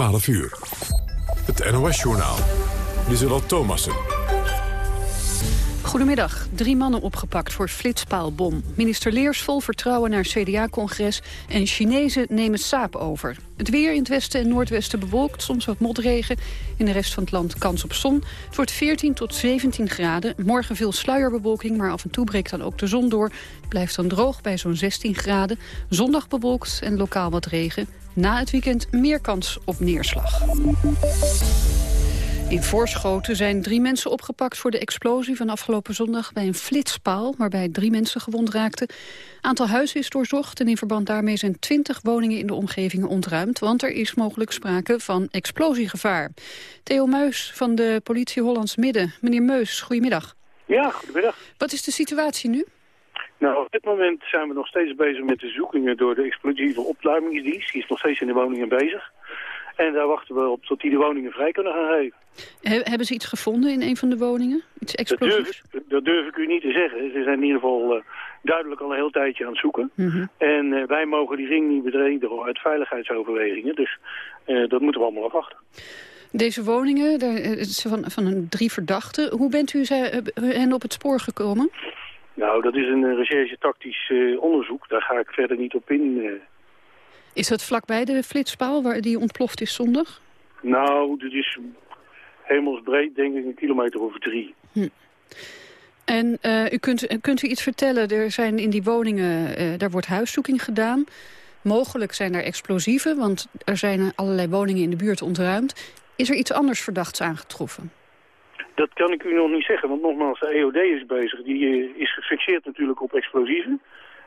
12 uur. Het NOS-journaal. Lieselot Thomassen. Goedemiddag. Drie mannen opgepakt voor flitspaalbom. Minister Leers vol vertrouwen naar CDA-congres... en Chinezen nemen saap over. Het weer in het westen en noordwesten bewolkt, soms wat motregen. In de rest van het land kans op zon. Het wordt 14 tot 17 graden. Morgen veel sluierbewolking, maar af en toe breekt dan ook de zon door. Het blijft dan droog bij zo'n 16 graden. Zondag bewolkt en lokaal wat regen. Na het weekend meer kans op neerslag. In Voorschoten zijn drie mensen opgepakt voor de explosie van afgelopen zondag bij een flitspaal, waarbij drie mensen gewond raakten. Aantal huizen is doorzocht en in verband daarmee zijn twintig woningen in de omgeving ontruimd, want er is mogelijk sprake van explosiegevaar. Theo Meus van de politie Hollands Midden. Meneer Meus, goedemiddag. Ja, goedemiddag. Wat is de situatie nu? Nou, op dit moment zijn we nog steeds bezig met de zoekingen door de explosieve opruimingsdienst. Die is nog steeds in de woningen bezig. En daar wachten we op tot die de woningen vrij kunnen gaan geven. hebben ze iets gevonden in een van de woningen? Iets explosiefs? Dat durf, dat durf ik u niet te zeggen. Ze zijn in ieder geval uh, duidelijk al een heel tijdje aan het zoeken. Mhm. En uh, wij mogen die ring niet betreden uit veiligheidsoverwegingen. Dus uh, dat moeten we allemaal afwachten. Deze woningen, daar, van, van een drie verdachten. Hoe bent u zij, hen op het spoor gekomen? Nou, dat is een recherche-tactisch onderzoek. Daar ga ik verder niet op in. Is dat vlakbij de flitspaal waar die ontploft is zondag? Nou, dit is hemelsbreed, denk ik, een kilometer over drie. Hm. En uh, u kunt, kunt u iets vertellen? Er zijn in die woningen, uh, daar wordt huiszoeking gedaan. Mogelijk zijn er explosieven, want er zijn allerlei woningen in de buurt ontruimd. Is er iets anders verdachts aangetroffen? Dat kan ik u nog niet zeggen, want nogmaals, de EOD is bezig. Die uh, is gefixeerd natuurlijk op explosieven.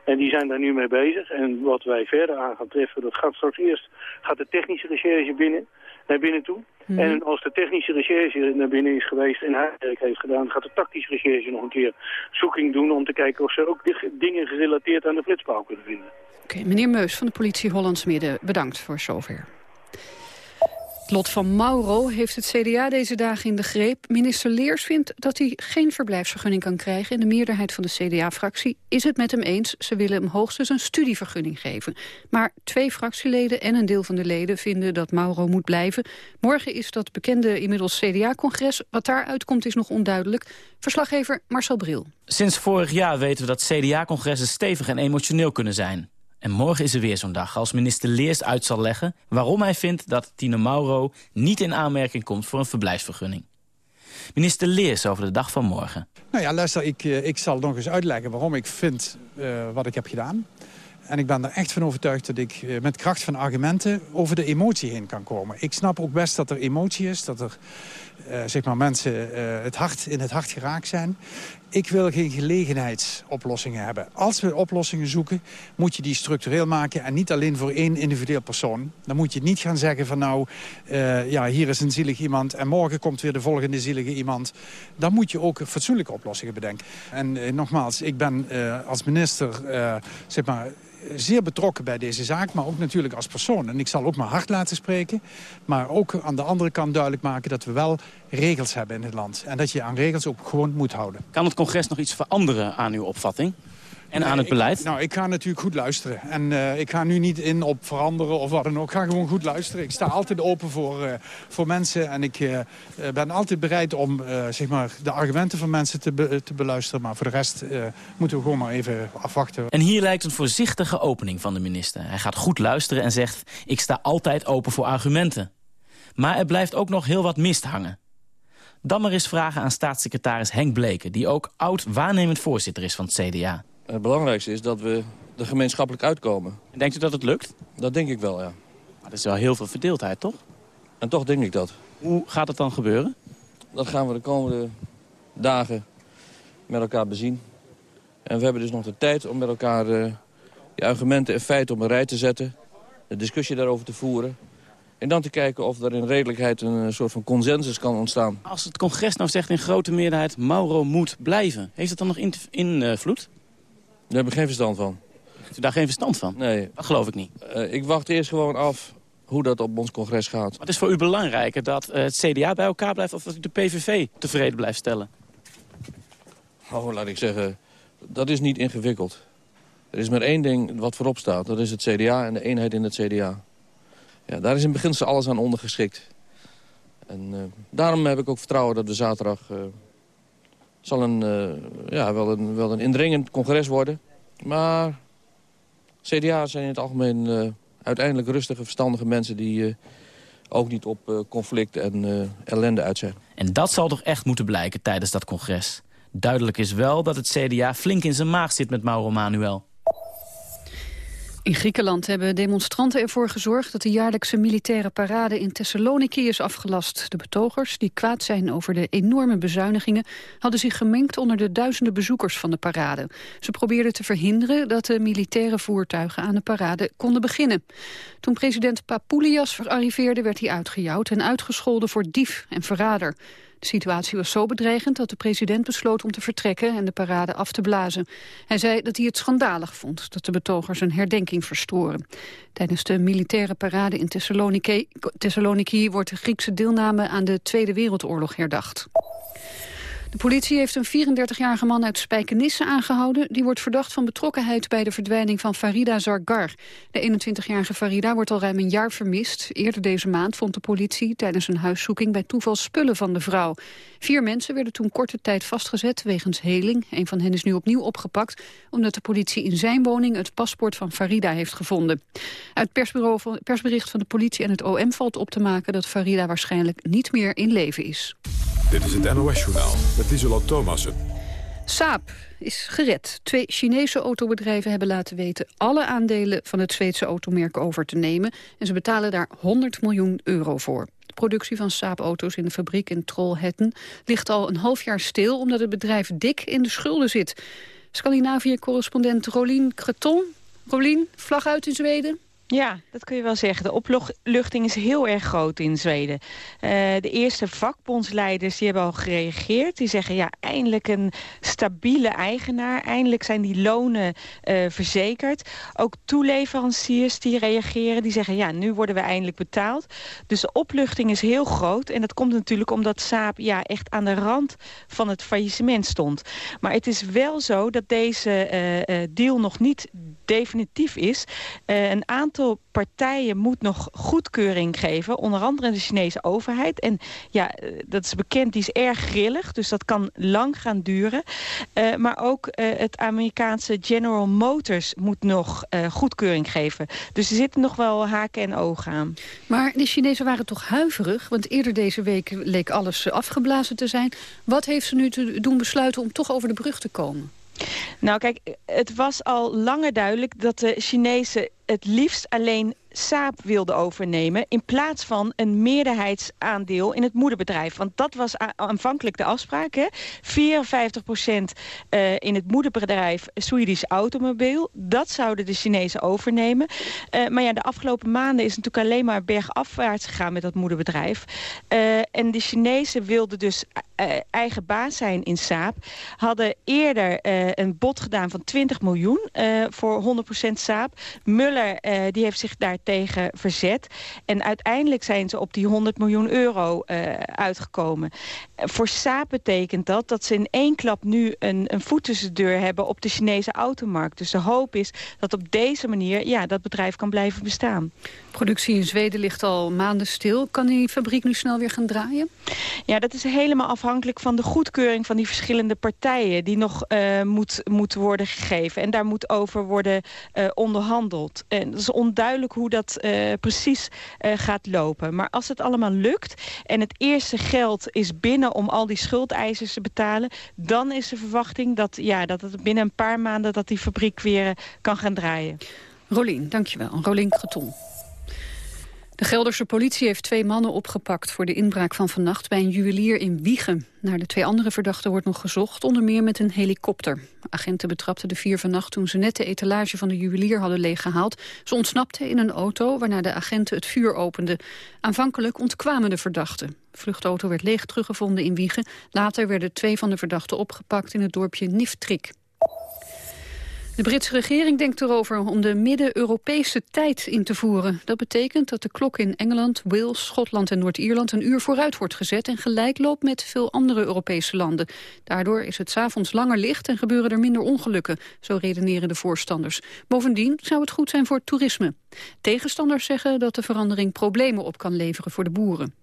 En die zijn daar nu mee bezig. En wat wij verder aan gaan treffen, dat gaat straks eerst gaat de technische recherche binnen, naar binnen toe. Mhm. En als de technische recherche naar binnen is geweest en haar werk heeft gedaan, gaat de tactische recherche nog een keer zoeking doen om te kijken of ze ook dingen gerelateerd aan de flitspaal kunnen vinden. Oké, meneer Meus van de politie Hollands Midden, bedankt voor zover. Lot van Mauro heeft het CDA deze dagen in de greep. Minister Leers vindt dat hij geen verblijfsvergunning kan krijgen... en de meerderheid van de CDA-fractie is het met hem eens. Ze willen hem hoogstens een studievergunning geven. Maar twee fractieleden en een deel van de leden vinden dat Mauro moet blijven. Morgen is dat bekende inmiddels CDA-congres. Wat daaruit komt is nog onduidelijk. Verslaggever Marcel Bril. Sinds vorig jaar weten we dat CDA-congressen stevig en emotioneel kunnen zijn. En morgen is er weer zo'n dag als minister Leers uit zal leggen... waarom hij vindt dat Tino Mauro niet in aanmerking komt voor een verblijfsvergunning. Minister Leers over de dag van morgen. Nou ja, luister, ik, ik zal nog eens uitleggen waarom ik vind uh, wat ik heb gedaan. En ik ben er echt van overtuigd dat ik uh, met kracht van argumenten over de emotie heen kan komen. Ik snap ook best dat er emotie is, dat er zeg maar mensen uh, het hart, in het hart geraakt zijn. Ik wil geen gelegenheidsoplossingen hebben. Als we oplossingen zoeken, moet je die structureel maken... en niet alleen voor één individueel persoon. Dan moet je niet gaan zeggen van nou, uh, ja, hier is een zielig iemand... en morgen komt weer de volgende zielige iemand. Dan moet je ook fatsoenlijke oplossingen bedenken. En nogmaals, ik ben als minister, zeg maar zeer betrokken bij deze zaak, maar ook natuurlijk als persoon. En ik zal ook mijn hart laten spreken, maar ook aan de andere kant duidelijk maken dat we wel regels hebben in het land. En dat je aan regels ook gewoon moet houden. Kan het congres nog iets veranderen aan uw opvatting? En nee, aan het beleid? Ik, nou, ik ga natuurlijk goed luisteren. En uh, ik ga nu niet in op veranderen of wat dan ook. Ik ga gewoon goed luisteren. Ik sta altijd open voor, uh, voor mensen. En ik uh, ben altijd bereid om zeg maar de argumenten van mensen te, be te beluisteren. Maar voor de rest moeten we gewoon maar even afwachten. En hier lijkt een voorzichtige opening van de minister. Hij gaat goed luisteren en zegt... ik sta altijd open voor argumenten. Maar er blijft ook nog heel wat mist hangen. Dan maar eens vragen aan staatssecretaris Henk Bleken... die ook oud waarnemend voorzitter is van het CDA. Het belangrijkste is dat we er gemeenschappelijk uitkomen. En denkt u dat het lukt? Dat denk ik wel, ja. Maar er is wel heel veel verdeeldheid, toch? En toch denk ik dat. Hoe gaat het dan gebeuren? Dat gaan we de komende dagen met elkaar bezien. En we hebben dus nog de tijd om met elkaar uh, die argumenten en feiten op een rij te zetten. De discussie daarover te voeren. En dan te kijken of er in redelijkheid een soort van consensus kan ontstaan. Als het congres nou zegt in grote meerderheid... Mauro moet blijven, heeft het dan nog invloed? Daar heb ik geen verstand van. Heeft u daar geen verstand van? Nee. Dat geloof ik niet. Uh, ik wacht eerst gewoon af hoe dat op ons congres gaat. Wat is voor u belangrijker? Dat uh, het CDA bij elkaar blijft of dat u de PVV tevreden blijft stellen? Oh, laat ik zeggen, dat is niet ingewikkeld. Er is maar één ding wat voorop staat. Dat is het CDA en de eenheid in het CDA. ja, daar is in beginsel alles aan ondergeschikt. En daarom heb ik ook vertrouwen dat we zaterdag... zal een, ja, wel, een, wel een indringend congres worden. Maar CDA zijn in het algemeen uiteindelijk rustige, verstandige mensen... die ook niet op conflict en ellende uit zijn. En dat zal toch echt moeten blijken tijdens dat congres? Duidelijk is wel dat het CDA flink in zijn maag zit met Mauro Manuel. In Griekenland hebben demonstranten ervoor gezorgd dat de jaarlijkse militaire parade in Thessaloniki is afgelast. De betogers, die kwaad zijn over de enorme bezuinigingen, hadden zich gemengd onder de duizenden bezoekers van de parade. Ze probeerden te verhinderen dat de militaire voertuigen aan de parade konden beginnen. Toen president Papoulias arriveerde werd hij uitgejouwd en uitgescholden voor dief en verrader. De situatie was zo bedreigend dat de president besloot om te vertrekken en de parade af te blazen. Hij zei dat hij het schandalig vond dat de betogers een herdenking verstoren. Tijdens de militaire parade in Thessaloniki, Thessaloniki wordt de Griekse deelname aan de Tweede Wereldoorlog herdacht. De politie heeft een 34-jarige man uit Spijkenisse aangehouden. Die wordt verdacht van betrokkenheid bij de verdwijning van Farida Zargar. De 21-jarige Farida wordt al ruim een jaar vermist. Eerder deze maand vond de politie tijdens een huiszoeking bij toeval spullen van de vrouw. Vier mensen werden toen korte tijd vastgezet wegens heling. Een van hen is nu opnieuw opgepakt omdat de politie in zijn woning het paspoort van Farida heeft gevonden. Uit persbericht van de politie en het OM valt op te maken dat Farida waarschijnlijk niet meer in leven is. Dit is het NOS-journaal met Isola Thomassen. Saab is gered. Twee Chinese autobedrijven hebben laten weten... alle aandelen van het Zweedse automerk over te nemen. En ze betalen daar 100 miljoen euro voor. De productie van Saab-auto's in de fabriek in Trollhättan... ligt al een half jaar stil omdat het bedrijf dik in de schulden zit. Scandinavië-correspondent Rolien Creton. Rolien, vlag uit in Zweden? Ja, dat kun je wel zeggen. De opluchting is heel erg groot in Zweden. Uh, de eerste vakbondsleiders die hebben al gereageerd. Die zeggen, ja, eindelijk een stabiele eigenaar. Eindelijk zijn die lonen uh, verzekerd. Ook toeleveranciers die reageren. Die zeggen, ja, nu worden we eindelijk betaald. Dus de opluchting is heel groot. En dat komt natuurlijk omdat Saab ja, echt aan de rand van het faillissement stond. Maar het is wel zo dat deze uh, deal nog niet definitief is. een aantal partijen moet nog goedkeuring geven. Onder andere de Chinese overheid. En ja, eh, dat is bekend, die is erg grillig. Dus dat kan lang gaan duren. Uh, maar ook het Amerikaanse General Motors moet nog goedkeuring geven. Dus er zitten nog wel haken en ogen aan. Maar de Chinezen waren toch huiverig? Want eerder deze week leek alles afgeblazen te zijn. Wat heeft ze nu te doen besluiten om toch over de brug te komen? Nou kijk, het was al langer duidelijk dat de Chinezen het liefst alleen Saab wilde overnemen... in plaats van een meerderheidsaandeel in het moederbedrijf. Want dat was aanvankelijk de afspraak. Hè? 54 procent uh, in het moederbedrijf Swedish Automobiel. Dat zouden de Chinezen overnemen. Uh, maar ja, de afgelopen maanden is natuurlijk alleen maar bergafwaarts gegaan met dat moederbedrijf. Uh, en de Chinezen wilden dus eigen baas zijn in Saab. Hadden eerder een bod gedaan van 20 miljoen voor 100 procent Saab. Muller die heeft zich daar tegen verzet. En uiteindelijk zijn ze op die 100 miljoen euro uh, uitgekomen. Voor Saab betekent dat dat ze in één klap nu een, een voet tussen de deur hebben op de Chinese automarkt. Dus de hoop is dat op deze manier ja, dat bedrijf kan blijven bestaan. Productie in Zweden ligt al maanden stil. Kan die fabriek nu snel weer gaan draaien? Ja, dat is helemaal afhankelijk van de goedkeuring van die verschillende partijen... die nog uh, moet, moet worden gegeven. En daar moet over worden uh, onderhandeld. En het is onduidelijk hoe dat uh, precies gaat lopen. Maar als het allemaal lukt en het eerste geld is binnen... om al die schuldeisers te betalen... dan is de verwachting dat, ja, dat het binnen een paar maanden... dat die fabriek weer kan gaan draaien. Rolien, dankjewel. Rolien Kreton. De Gelderse politie heeft twee mannen opgepakt voor de inbraak van vannacht bij een juwelier in Wiegen. Naar de twee andere verdachten wordt nog gezocht, onder meer met een helikopter. Agenten betrapten de vier vannacht toen ze net de etalage van de juwelier hadden leeggehaald. Ze ontsnapten in een auto waarna de agenten het vuur openden. Aanvankelijk ontkwamen de verdachten. De vluchtauto werd leeg teruggevonden in Wiegen. Later werden twee van de verdachten opgepakt in het dorpje Niftrik. De Britse regering denkt erover om de midden-Europese tijd in te voeren. Dat betekent dat de klok in Engeland, Wales, Schotland en Noord-Ierland... een uur vooruit wordt gezet en gelijk loopt met veel andere Europese landen. Daardoor is het s'avonds langer licht en gebeuren er minder ongelukken. Zo redeneren de voorstanders. Bovendien zou het goed zijn voor toerisme. Tegenstanders zeggen dat de verandering problemen op kan leveren voor de boeren.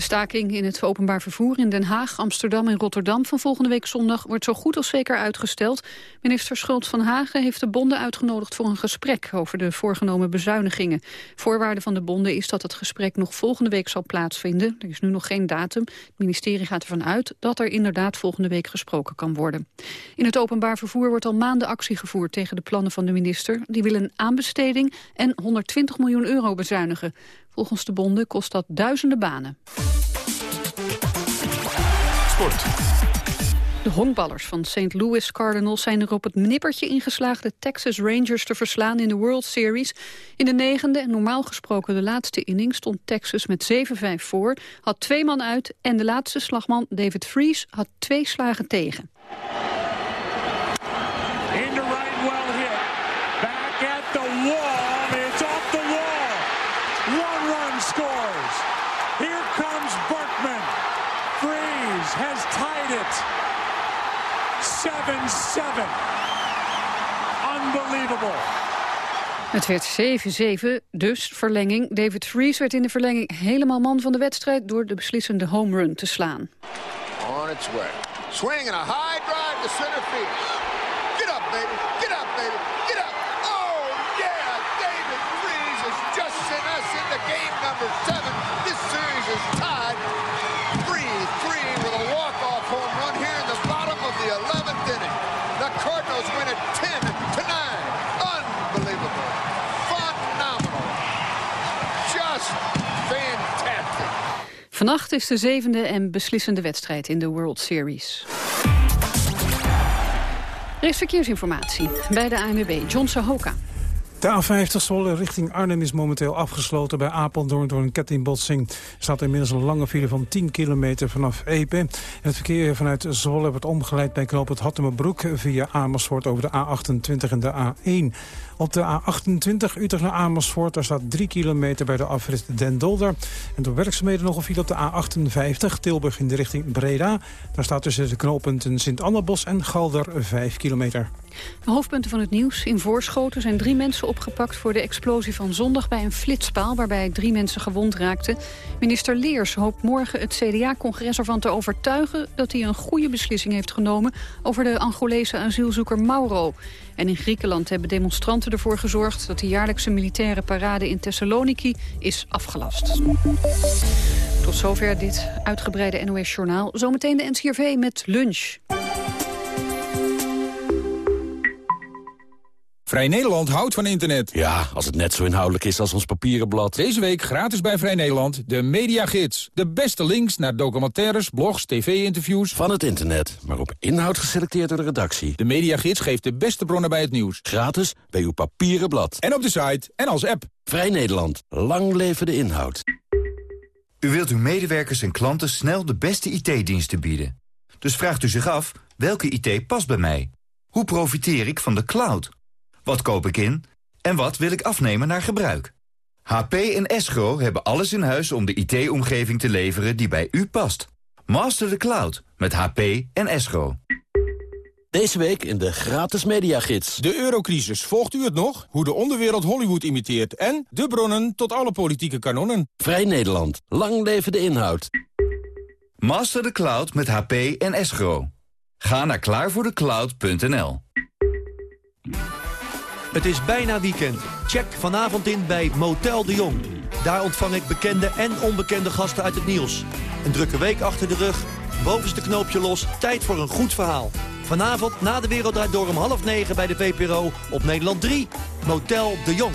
De staking in het openbaar vervoer in Den Haag, Amsterdam en Rotterdam van volgende week zondag wordt zo goed als zeker uitgesteld. Minister Schult van Hagen heeft de bonden uitgenodigd voor een gesprek over de voorgenomen bezuinigingen. Voorwaarde van de bonden is dat het gesprek nog volgende week zal plaatsvinden. Er is nu nog geen datum. Het ministerie gaat ervan uit dat er inderdaad volgende week gesproken kan worden. In het openbaar vervoer wordt al maanden actie gevoerd tegen de plannen van de minister. Die willen een aanbesteding en 120 miljoen euro bezuinigen. Volgens de bonden kost dat duizenden banen. Sport. De honkballers van St. Louis Cardinals zijn er op het nippertje ingeslaagd de Texas Rangers te verslaan in de World Series. In de negende en normaal gesproken de laatste inning stond Texas met 7-5 voor, had twee man uit en de laatste slagman David Freese had twee slagen tegen. Unbelievable. Het werd 7-7, dus verlenging. David Freese werd in de verlenging helemaal man van de wedstrijd... door de beslissende home run te slaan. On its way. Swing and a high drive to center field. Get up, baby. Get up, baby. Get up. Oh, yeah. David Freeze has just sent us into game number seven. This series is tied 3-3 with a walk-off home run here in the bottom of the 11th inning. The Cardinals win it 10 to 9. Unbelievable. Phenomenal. Just fantastic. Vannacht is de zevende en beslissende wedstrijd in de World Series. Er is verkeersinformatie bij de ANWB. John Sahoka. De A50 Zwolle richting Arnhem is momenteel afgesloten bij Apeldoorn door een kettingbotsing. Er staat inmiddels een lange file van 10 kilometer vanaf Epe. Het verkeer vanuit Zwolle wordt omgeleid bij knoop het Hattemerbroek via Amersfoort over de A28 en de A1. Op de A28 Utrecht naar Amersfoort, daar staat 3 kilometer bij de afrit Den Dolder. En door werkzaamheden nog een file op de A58 Tilburg in de richting Breda. Daar staat tussen de knooppunten Sint-Annabos en Galder 5 kilometer. De hoofdpunten van het nieuws. In Voorschoten zijn drie mensen opgepakt voor de explosie van zondag bij een flitspaal waarbij drie mensen gewond raakten. Minister Leers hoopt morgen het CDA-congres ervan te overtuigen dat hij een goede beslissing heeft genomen over de Angolese asielzoeker Mauro. En in Griekenland hebben demonstranten ervoor gezorgd dat de jaarlijkse militaire parade in Thessaloniki is afgelast. Tot zover dit uitgebreide NOS-journaal. Zometeen de NCRV met lunch. Vrij Nederland houdt van internet. Ja, als het net zo inhoudelijk is als ons papieren blad. Deze week gratis bij Vrij Nederland de Mediagids. De beste links naar documentaires, blogs, tv-interviews. Van het internet, maar op inhoud geselecteerd door de redactie. De Mediagids geeft de beste bronnen bij het nieuws. Gratis bij uw papieren blad. En op de site en als app. Vrij Nederland. Lang leven de inhoud. U wilt uw medewerkers en klanten snel de beste IT-diensten bieden. Dus vraagt u zich af, welke IT past bij mij? Hoe profiteer ik van de cloud? Wat koop ik in? En wat wil ik afnemen naar gebruik? HP en Escro hebben alles in huis om de IT-omgeving te leveren die bij u past. Master the cloud met HP en Escro. Deze week in de gratis mediagids. De eurocrisis, volgt u het nog? Hoe de onderwereld Hollywood imiteert en de bronnen tot alle politieke kanonnen. Vrij Nederland. Lang leven de inhoud. Master the cloud met HP en Escro. Ga naar klaarvoordecloud.nl Het is bijna weekend. Check vanavond in bij Motel de Jong. Daar ontvang ik bekende en onbekende gasten uit het nieuws. Een drukke week achter de rug, bovenste knoopje los, tijd voor een goed verhaal. Vanavond na de Wereld Door om half negen bij de VPRO op Nederland 3. Motel de Jong.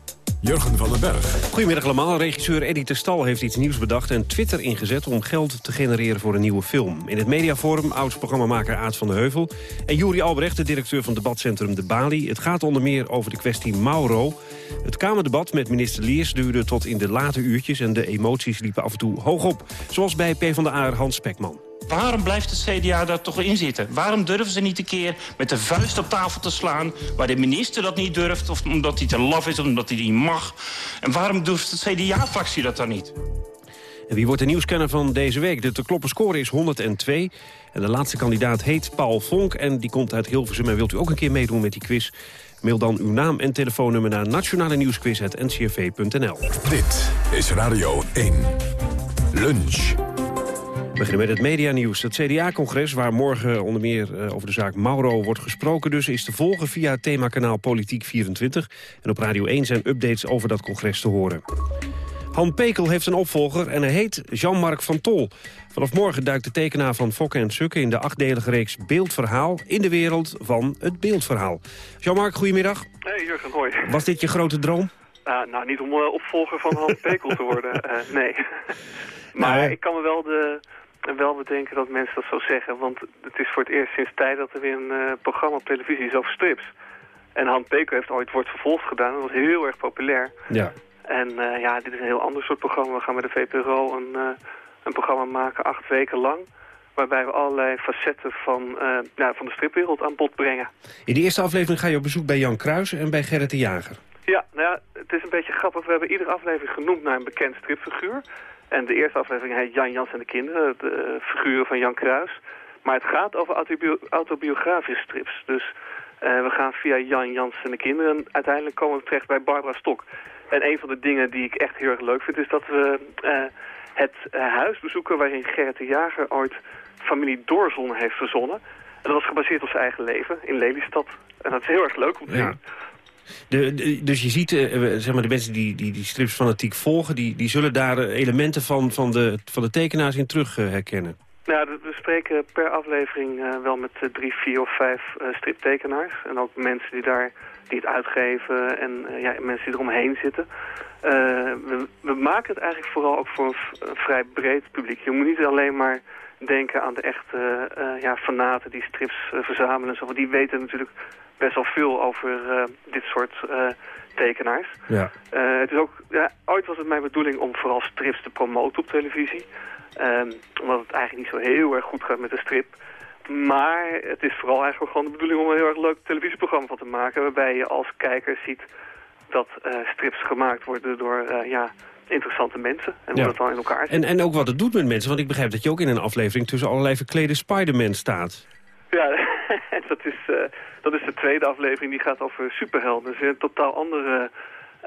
Jurgen van den Berg. Goedemiddag allemaal. Regisseur Eddie Terstal heeft iets nieuws bedacht... en Twitter ingezet om geld te genereren voor een nieuwe film. In het mediaforum oud-programmamaker Aad van de Heuvel... en Juri Albrecht, de directeur van debatcentrum De Bali. Het gaat onder meer over de kwestie Mauro. Het Kamerdebat met minister Leers duurde tot in de late uurtjes... en de emoties liepen af en toe hoog op. Zoals bij PvdA Hans Spekman. Waarom blijft het CDA daar toch in zitten? Waarom durven ze niet een keer met de vuist op tafel te slaan... waar de minister dat niet durft, of omdat hij te laf is, of omdat hij niet mag? En waarom durft het CDA-fractie dat dan niet? En wie wordt de nieuwscanner van deze week? De te kloppen score is 102. En de laatste kandidaat heet Paul Vonk en die komt uit Hilversum. En wilt u ook een keer meedoen met die quiz? Mail dan uw naam en telefoonnummer naar nationale nieuwsquiz.ncrv.nl. Dit is Radio 1. Lunch. We beginnen met het medianieuws. Het CDA-congres, waar morgen onder meer eh, over de zaak Mauro wordt gesproken... dus is te volgen via het themakanaal Politiek 24. En op Radio 1 zijn updates over dat congres te horen. Han Pekel heeft een opvolger en hij heet Jean-Marc van Tol. Vanaf morgen duikt de tekenaar van Fokke en Sukke... in de achtdelige reeks Beeldverhaal in de wereld van het beeldverhaal. Jean-Marc, goedemiddag. Hey Jurgen, hoi. Was dit je grote droom? Uh, nou, niet om uh, opvolger van Han Pekel te worden, uh, nee. maar Nou, ik kan me wel, de, wel bedenken dat mensen dat zo zeggen. Want het is voor het eerst sinds tijd dat er weer een uh, programma op televisie is over strips. En Han Pekel heeft ooit Wordt Vervolgd gedaan. Dat was heel erg populair. Ja. En uh, ja, dit is een heel ander soort programma. We gaan met de VPRO een, uh, een programma maken, acht weken lang. Waarbij we allerlei facetten van, nou, van de stripwereld aan bod brengen. In de eerste aflevering ga je op bezoek bij Jan Kruijs en bij Gerrit de Jager. Ja, nou ja, het is een beetje grappig. We hebben iedere aflevering genoemd naar een bekend stripfiguur. En de eerste aflevering heet Jan Jans en de kinderen, de uh, figuren van Jan Kruijs. Maar het gaat over autobio autobiografische strips. Dus uh, we gaan via Jan Jans en de kinderen uiteindelijk komen we terecht bij Barbara Stok. En een van de dingen die ik echt heel erg leuk vind is dat we uh, het huis bezoeken waarin Gerrit de Jager ooit familie Doorzon heeft verzonnen. En dat was gebaseerd op zijn eigen leven in Lelystad. En dat is heel erg leuk om te zien. Ja. Dus je ziet, uh, zeg maar, de mensen die, die die strips fanatiek volgen... die, die zullen daar elementen van, van, de, van de tekenaars in terug uh, herkennen. Nou, we spreken per aflevering wel met drie, vier of vijf striptekenaars. En ook mensen die, daar, die het uitgeven en ja, mensen die eromheen zitten. We, we, maken het eigenlijk vooral ook voor een, vrij breed publiek. Je moet niet alleen maar denken aan de echte ja, fanaten die strips verzamelen. En zo. Die weten natuurlijk best wel veel over uh, dit soort tekenaars. Ja. Het is ook, ja, ooit was het mijn bedoeling om vooral strips te promoten op televisie. Um, omdat het eigenlijk niet zo heel erg goed gaat met de strip. Maar het is vooral eigenlijk gewoon de bedoeling om een heel erg leuk televisieprogramma van te maken. Waarbij je als kijker ziet dat strips gemaakt worden door ja, interessante mensen. En hoe ja. dat dan in elkaar zit. En, en ook wat het doet met mensen. Want ik begrijp dat je ook in een aflevering tussen allerlei verklede Spider-Man staat. Ja, dat is, uh, dat is de tweede aflevering. Die gaat over superhelden. Dus een totaal andere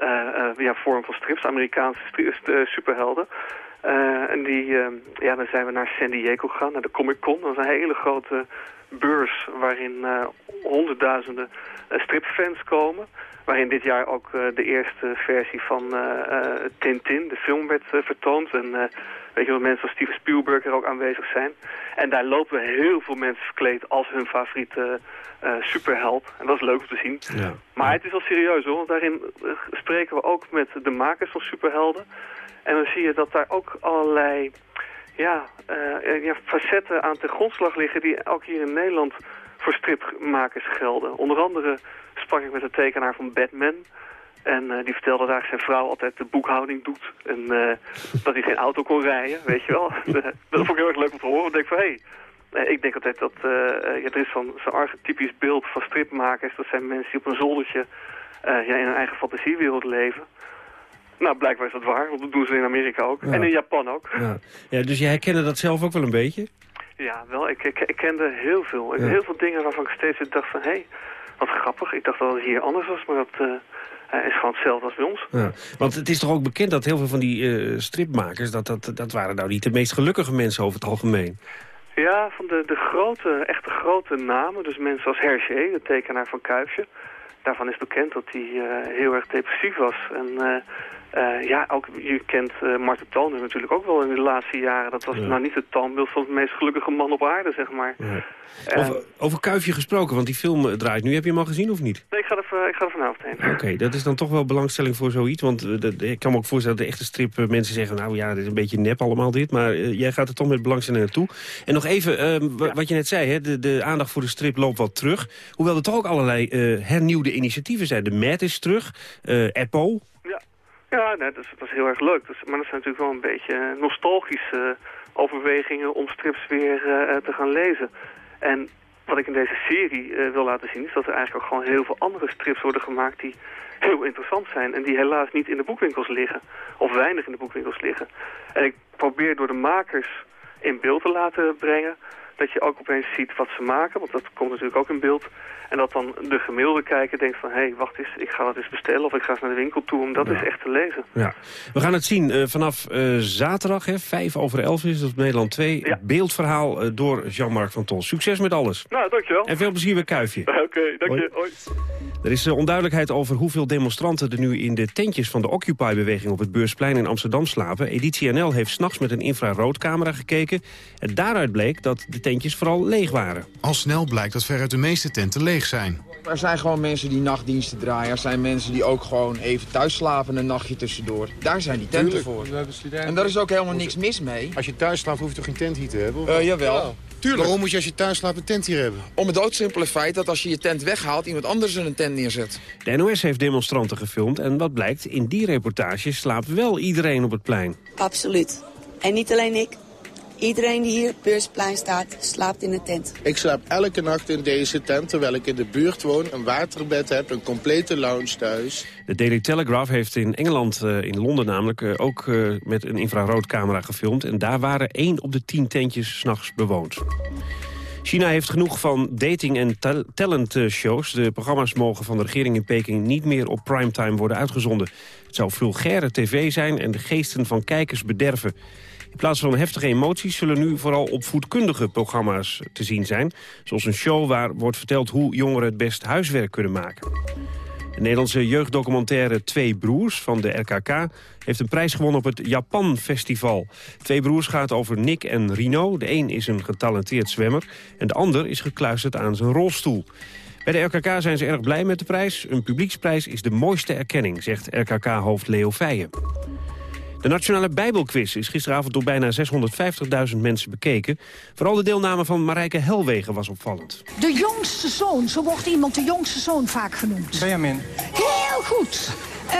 uh, uh, ja, vorm van strips. Amerikaanse strips, superhelden. en die, ja, dan zijn we naar San Diego gegaan, naar de Comic Con. Dat was een hele grote beurs waarin honderdduizenden stripfans komen. Waarin dit jaar ook de eerste versie van Tintin, de film, werd vertoond. En Weet je wel, mensen als Steven Spielberg er ook aanwezig zijn. En daar lopen heel veel mensen verkleed als hun favoriete superheld. En dat is leuk om te zien. Ja. Maar het is wel serieus hoor, want daarin spreken we ook met de makers van superhelden. En dan zie je dat daar ook allerlei ja, uh, ja, facetten aan ten grondslag liggen... die ook hier in Nederland voor stripmakers gelden. Onder andere sprak ik met de tekenaar van Batman... En uh, die vertelde dat zijn vrouw altijd de boekhouding doet. En uh, dat hij geen auto kon rijden, weet je wel. dat vond ik heel erg leuk om te horen. Ik denk van, hé, hey, ik denk altijd dat ja, er is zo'n zo archetypisch beeld van stripmakers. Dat zijn mensen die op een zoldertje ja, in een eigen fantasiewereld leven. Nou, blijkbaar is dat waar, want dat doen ze in Amerika ook. Ja. En in Japan ook. Ja. ja, dus jij herkende dat zelf ook wel een beetje? Ja, wel. Ik, ik, ik kende heel veel. Ja. Heel veel dingen waarvan ik steeds dacht van, hé, hey, wat grappig. Ik dacht dat het hier anders was, maar dat... Uh, is gewoon hetzelfde als bij ons. Ja, want het is toch ook bekend dat heel veel van die uh, stripmakers... Dat, dat, dat waren nou niet de meest gelukkige mensen over het algemeen. Ja, van de, de grote, echte grote namen. Dus mensen als Hergé, de tekenaar van Kuifje. Daarvan is bekend dat hij uh, heel erg depressief was. En Eh, ja, ook, je kent uh, Marten Toner natuurlijk ook wel in de laatste jaren. Dat was nou niet het toonbeeld van het meest gelukkige man op aarde, zeg maar. Ja. Over, over Kuifje gesproken, want die film draait nu. Heb je hem al gezien of niet? Nee, ik ga er, ik ga er vanavond heen. Oké, dat is dan toch wel belangstelling voor zoiets. Want ik kan me ook voorstellen dat de echte strip mensen zeggen... nou ja, dit is een beetje nep allemaal dit. Maar jij gaat er toch met belangstelling naartoe. En nog even, ehm, wat je net zei, hè, de, de, aandacht voor de strip loopt wat terug. Hoewel er toch ook allerlei hernieuwde initiatieven zijn. De Mad is terug, Apple... Ja. Dat, is, heel erg leuk. Maar dat zijn natuurlijk wel een beetje nostalgische overwegingen om strips weer uh, te gaan lezen. En wat ik in deze serie wil laten zien is dat er eigenlijk ook gewoon heel veel andere strips worden gemaakt die heel interessant zijn. En die helaas niet in de boekwinkels liggen. Of weinig in de boekwinkels liggen. En ik probeer door de makers in beeld te laten brengen dat je ook opeens ziet wat ze maken. Want dat komt natuurlijk ook in beeld. En dat dan de gemiddelde kijker denkt van... hé, hey, wacht eens, ik ga dat eens bestellen of ik ga eens naar de winkel toe... om dat is echt te lezen. Ja. We gaan het zien uh, vanaf uh, zaterdag, hè, 5 over 11 is het op Nederland 2. Ja. Beeldverhaal uh, door Jean-Marc van Tol. Succes met alles. Nou, dankjewel. En veel plezier bij Kuifje. Oké, okay, dank je. Hoi. Er is onduidelijkheid over hoeveel demonstranten er nu in de tentjes van de Occupy-beweging op het Beursplein in Amsterdam slapen. Editie NL heeft s'nachts met een infraroodcamera gekeken. En daaruit bleek dat de tentjes vooral leeg waren. Al snel blijkt dat veruit de meeste tenten leeg zijn. Er zijn gewoon mensen die nachtdiensten draaien. Er zijn mensen die ook gewoon even thuis slapen een nachtje tussendoor. Daar zijn die tenten voor. En daar is ook helemaal niks mis mee. Als je thuis slaapt hoef je toch geen tent hier te hebben? Of? Uh, jawel. Tuurlijk. Waarom moet je als je thuis slaapt een tent hier hebben? Om het doodsimpele feit dat als je je tent weghaalt... iemand anders er een tent neerzet. De NOS heeft demonstranten gefilmd en wat blijkt... in die reportage slaapt wel iedereen op het plein. Absoluut. En niet alleen ik. Iedereen die hier op Beursplein staat, slaapt in een tent. Ik slaap elke nacht in deze tent, terwijl ik in de buurt woon, een waterbed heb, een complete lounge thuis. De Daily Telegraph heeft in Engeland, uh, in Londen namelijk, uh, ook uh, met een infraroodcamera gefilmd. En daar waren één op de tien tentjes s'nachts bewoond. China heeft genoeg van dating- en talentshows. De programma's mogen van de regering in Peking niet meer op primetime worden uitgezonden. Het zou vulgaire tv zijn en de geesten van kijkers bederven. In plaats van heftige emoties zullen nu vooral opvoedkundige programma's te zien zijn. Zoals een show waar wordt verteld hoe jongeren het best huiswerk kunnen maken. De Nederlandse jeugddocumentaire Twee Broers van de RKK... heeft een prijs gewonnen op het Japan Festival. Twee Broers gaat over Nick en Rino. De een is een getalenteerd zwemmer en de ander is gekluisterd aan zijn rolstoel. Bij de RKK zijn ze erg blij met de prijs. Een publieksprijs is de mooiste erkenning, zegt RKK-hoofd Leo Feijen. De Nationale Bijbelquiz is gisteravond door bijna 650.000 mensen bekeken. Vooral de deelname van Marijke Helwegen was opvallend. De jongste zoon, zo wordt iemand de jongste zoon vaak genoemd. Benjamin. Heel goed. Uh,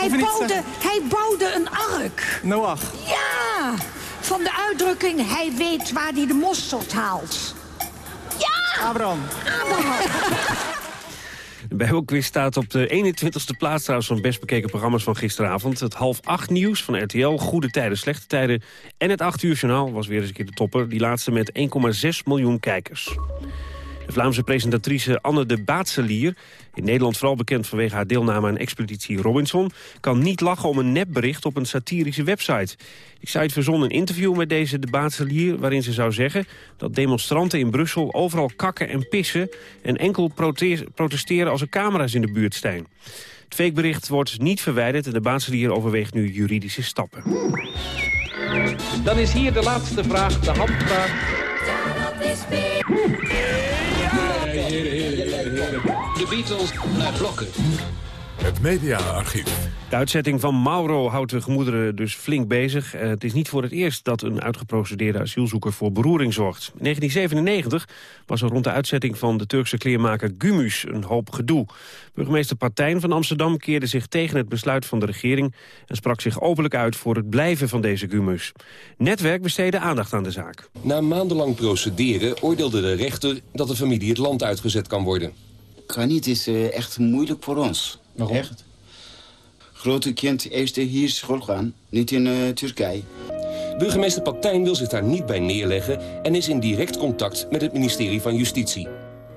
hij, bouwde, hij bouwde een ark. Noach. Ja, van de uitdrukking hij weet waar hij de mosterd haalt. Ja! Abraham. Abraham. De Bijbelquiz staat op de 21ste plaats trouwens van best bekeken programma's van gisteravond. Het half acht nieuws van RTL, goede tijden, slechte tijden. En het acht uur journaal was weer eens een keer de topper. Die laatste met 1,6 miljoen kijkers. De Vlaamse presentatrice Anne de Baatselier, in Nederland vooral bekend vanwege haar deelname aan Expeditie Robinson, kan niet lachen om een nepbericht op een satirische website. Die site verzon een interview met deze de Baatselier waarin ze zou zeggen dat demonstranten in Brussel overal kakken en pissen en enkel protesteren als er camera's in de buurt staan. Het fakebericht wordt niet verwijderd en de Baatselier overweegt nu juridische stappen. Dan is hier de laatste vraag, de handvraag. De Beatles naar blokken. Het mediaarchief. De uitzetting van Mauro houdt de gemoederen dus flink bezig. Uh, het is niet voor het eerst dat een uitgeprocedeerde asielzoeker voor beroering zorgt. In 1997 was er rond de uitzetting van de Turkse kleermaker Gumus een hoop gedoe. Burgemeester Partijn van Amsterdam keerde zich tegen het besluit van de regering... en sprak zich openlijk uit voor het blijven van deze Gumus. Netwerk besteedde aandacht aan de zaak. Na maandenlang procederen oordeelde de rechter dat de familie het land uitgezet kan worden. Granit is uh, echt moeilijk voor ons. Waarom? Echt. Grote kind eerst hier school gaan, niet in uh, Turkije. Burgemeester Patijn wil zich daar niet bij neerleggen... en is in direct contact met het ministerie van Justitie.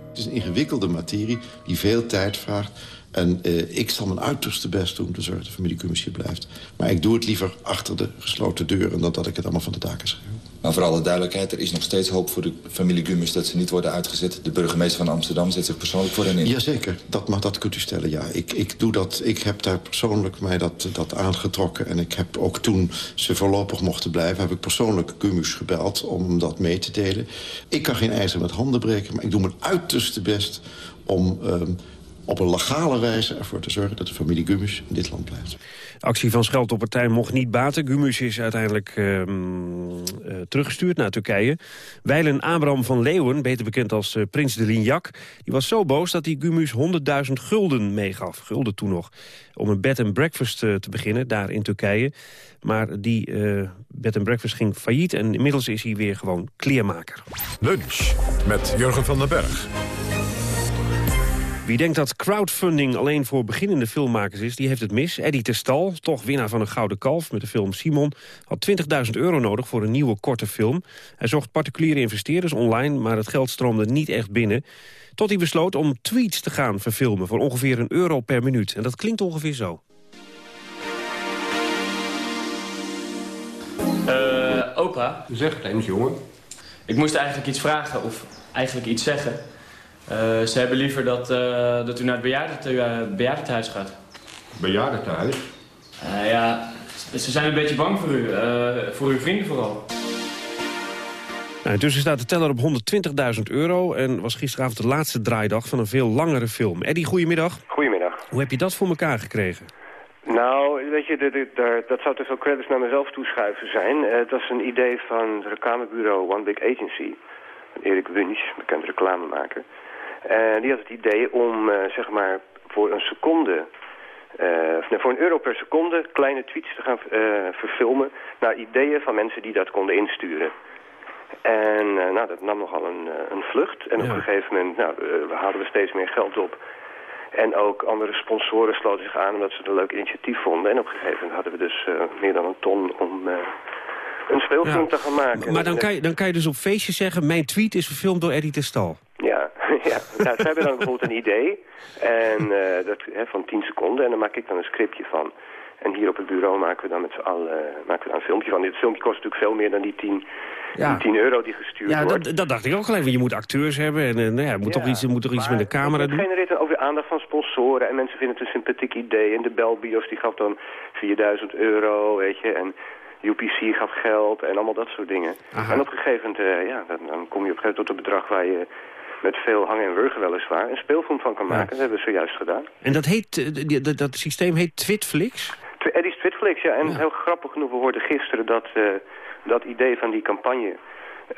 Het is een ingewikkelde materie die veel tijd vraagt. En uh, ik zal mijn uiterste best doen om te zorgen dat de familie blijft. Maar ik doe het liever achter de gesloten deuren... dan dat ik het allemaal van de daken schreeuw. Maar voor alle duidelijkheid, er is nog steeds hoop voor de familie Gumus dat ze niet worden uitgezet. De burgemeester van Amsterdam zet zich persoonlijk voor hen in. Jazeker, dat, maar dat kunt u stellen, ja. Ik, ik, doe dat, ik heb daar persoonlijk mij dat, dat aangetrokken. En ik heb ook toen ze voorlopig mochten blijven... heb ik persoonlijk Gumus gebeld om dat mee te delen. Ik kan geen ijzer met handen breken, maar ik doe mijn uiterste best... om um, op een legale wijze ervoor te zorgen dat de familie Gumus in dit land blijft. Actie van Scheldoppartij mocht niet baten. Gumus is uiteindelijk uh, uh, teruggestuurd naar Turkije. Wijlen Abraham van Leeuwen, beter bekend als uh, Prins de Lignac... die was zo boos dat hij Gumus 100.000 gulden meegaf. Gulden toen nog. Om een bed and breakfast uh, te beginnen, daar in Turkije. Maar die bed and breakfast ging failliet... en inmiddels is hij weer gewoon kleermaker. Lunch met Jurgen van den Berg. Wie denkt dat crowdfunding alleen voor beginnende filmmakers is, die heeft het mis. Eddie Testal, toch winnaar van een Gouden Kalf met de film Simon... had 20.000 euro nodig voor een nieuwe korte film. Hij zocht particuliere investeerders online, maar het geld stroomde niet echt binnen. Tot hij besloot om tweets te gaan verfilmen voor ongeveer een euro per minuut. En dat klinkt ongeveer zo. Uh, opa. Zeg het eens, jongen. Ik moest eigenlijk iets vragen, of eigenlijk iets zeggen... Uh, ze hebben liever dat, uh, dat u naar het bejaarden, uh, bejaardentehuis gaat. Bejaardentehuis? ja, ze zijn een beetje bang voor u. voor uw vrienden vooral. Nou, intussen staat de teller op 120.000 euro... en was gisteravond de laatste draaidag van een veel langere film. Eddie, goedemiddag. Goedemiddag. Hoe heb je dat voor elkaar gekregen? Nou, weet je, de, de, de, dat zou te veel credits naar mezelf toeschuiven zijn. dat is een idee van het reclamebureau One Big Agency. Erik Wunsch, bekend reclamemaker. En die had het idee om, uh, zeg maar, voor een seconde... Uh, nee, voor een euro per seconde kleine tweets te gaan uh, verfilmen... naar ideeën van mensen die dat konden insturen. En nou, dat nam nogal een, een vlucht. En ja. op een gegeven moment nou, hadden we steeds meer geld op. En ook andere sponsoren sloten zich aan omdat ze het een leuk initiatief vonden. En op een gegeven moment hadden we dus meer dan een ton om een speelfilm ja. te gaan maken. Maar dan kan, je, dan kan je dus op feestjes zeggen... mijn tweet is verfilmd door Eddie Testal. Ja, ja. Nou, ze hebben dan bijvoorbeeld een idee en, uh, dat, hè, van 10 seconden... en dan maak ik dan een scriptje van. En hier op het bureau maken we dan met z'n allen uh, maken we dan een filmpje van. Dit filmpje kost natuurlijk veel meer dan die 10, ja. die 10 euro die gestuurd ja, wordt. Ja, dat, dacht ik ook gelijk. Want je moet acteurs hebben en uh, nou ja, moet, toch iets, moet toch iets met de camera doen. Het genereert dan ook weer aandacht van sponsoren. En mensen vinden het een sympathiek idee. En de Belbios die gaf dan 4000 euro, weet je. En UPC gaf geld en allemaal dat soort dingen. Aha. En op een gegeven moment, uh, ja, dan, dan, kom je op een gegeven moment tot een bedrag waar je met veel hangen en wurgen weliswaar een speelfilm van kan maken. Ja. Dat hebben we zojuist gedaan. En dat, heet, dat, dat systeem heet Twitflix? Eddie's Twitflix, ja. En ja. heel grappig genoeg, we hoorden gisteren dat, uh, dat idee van die campagne...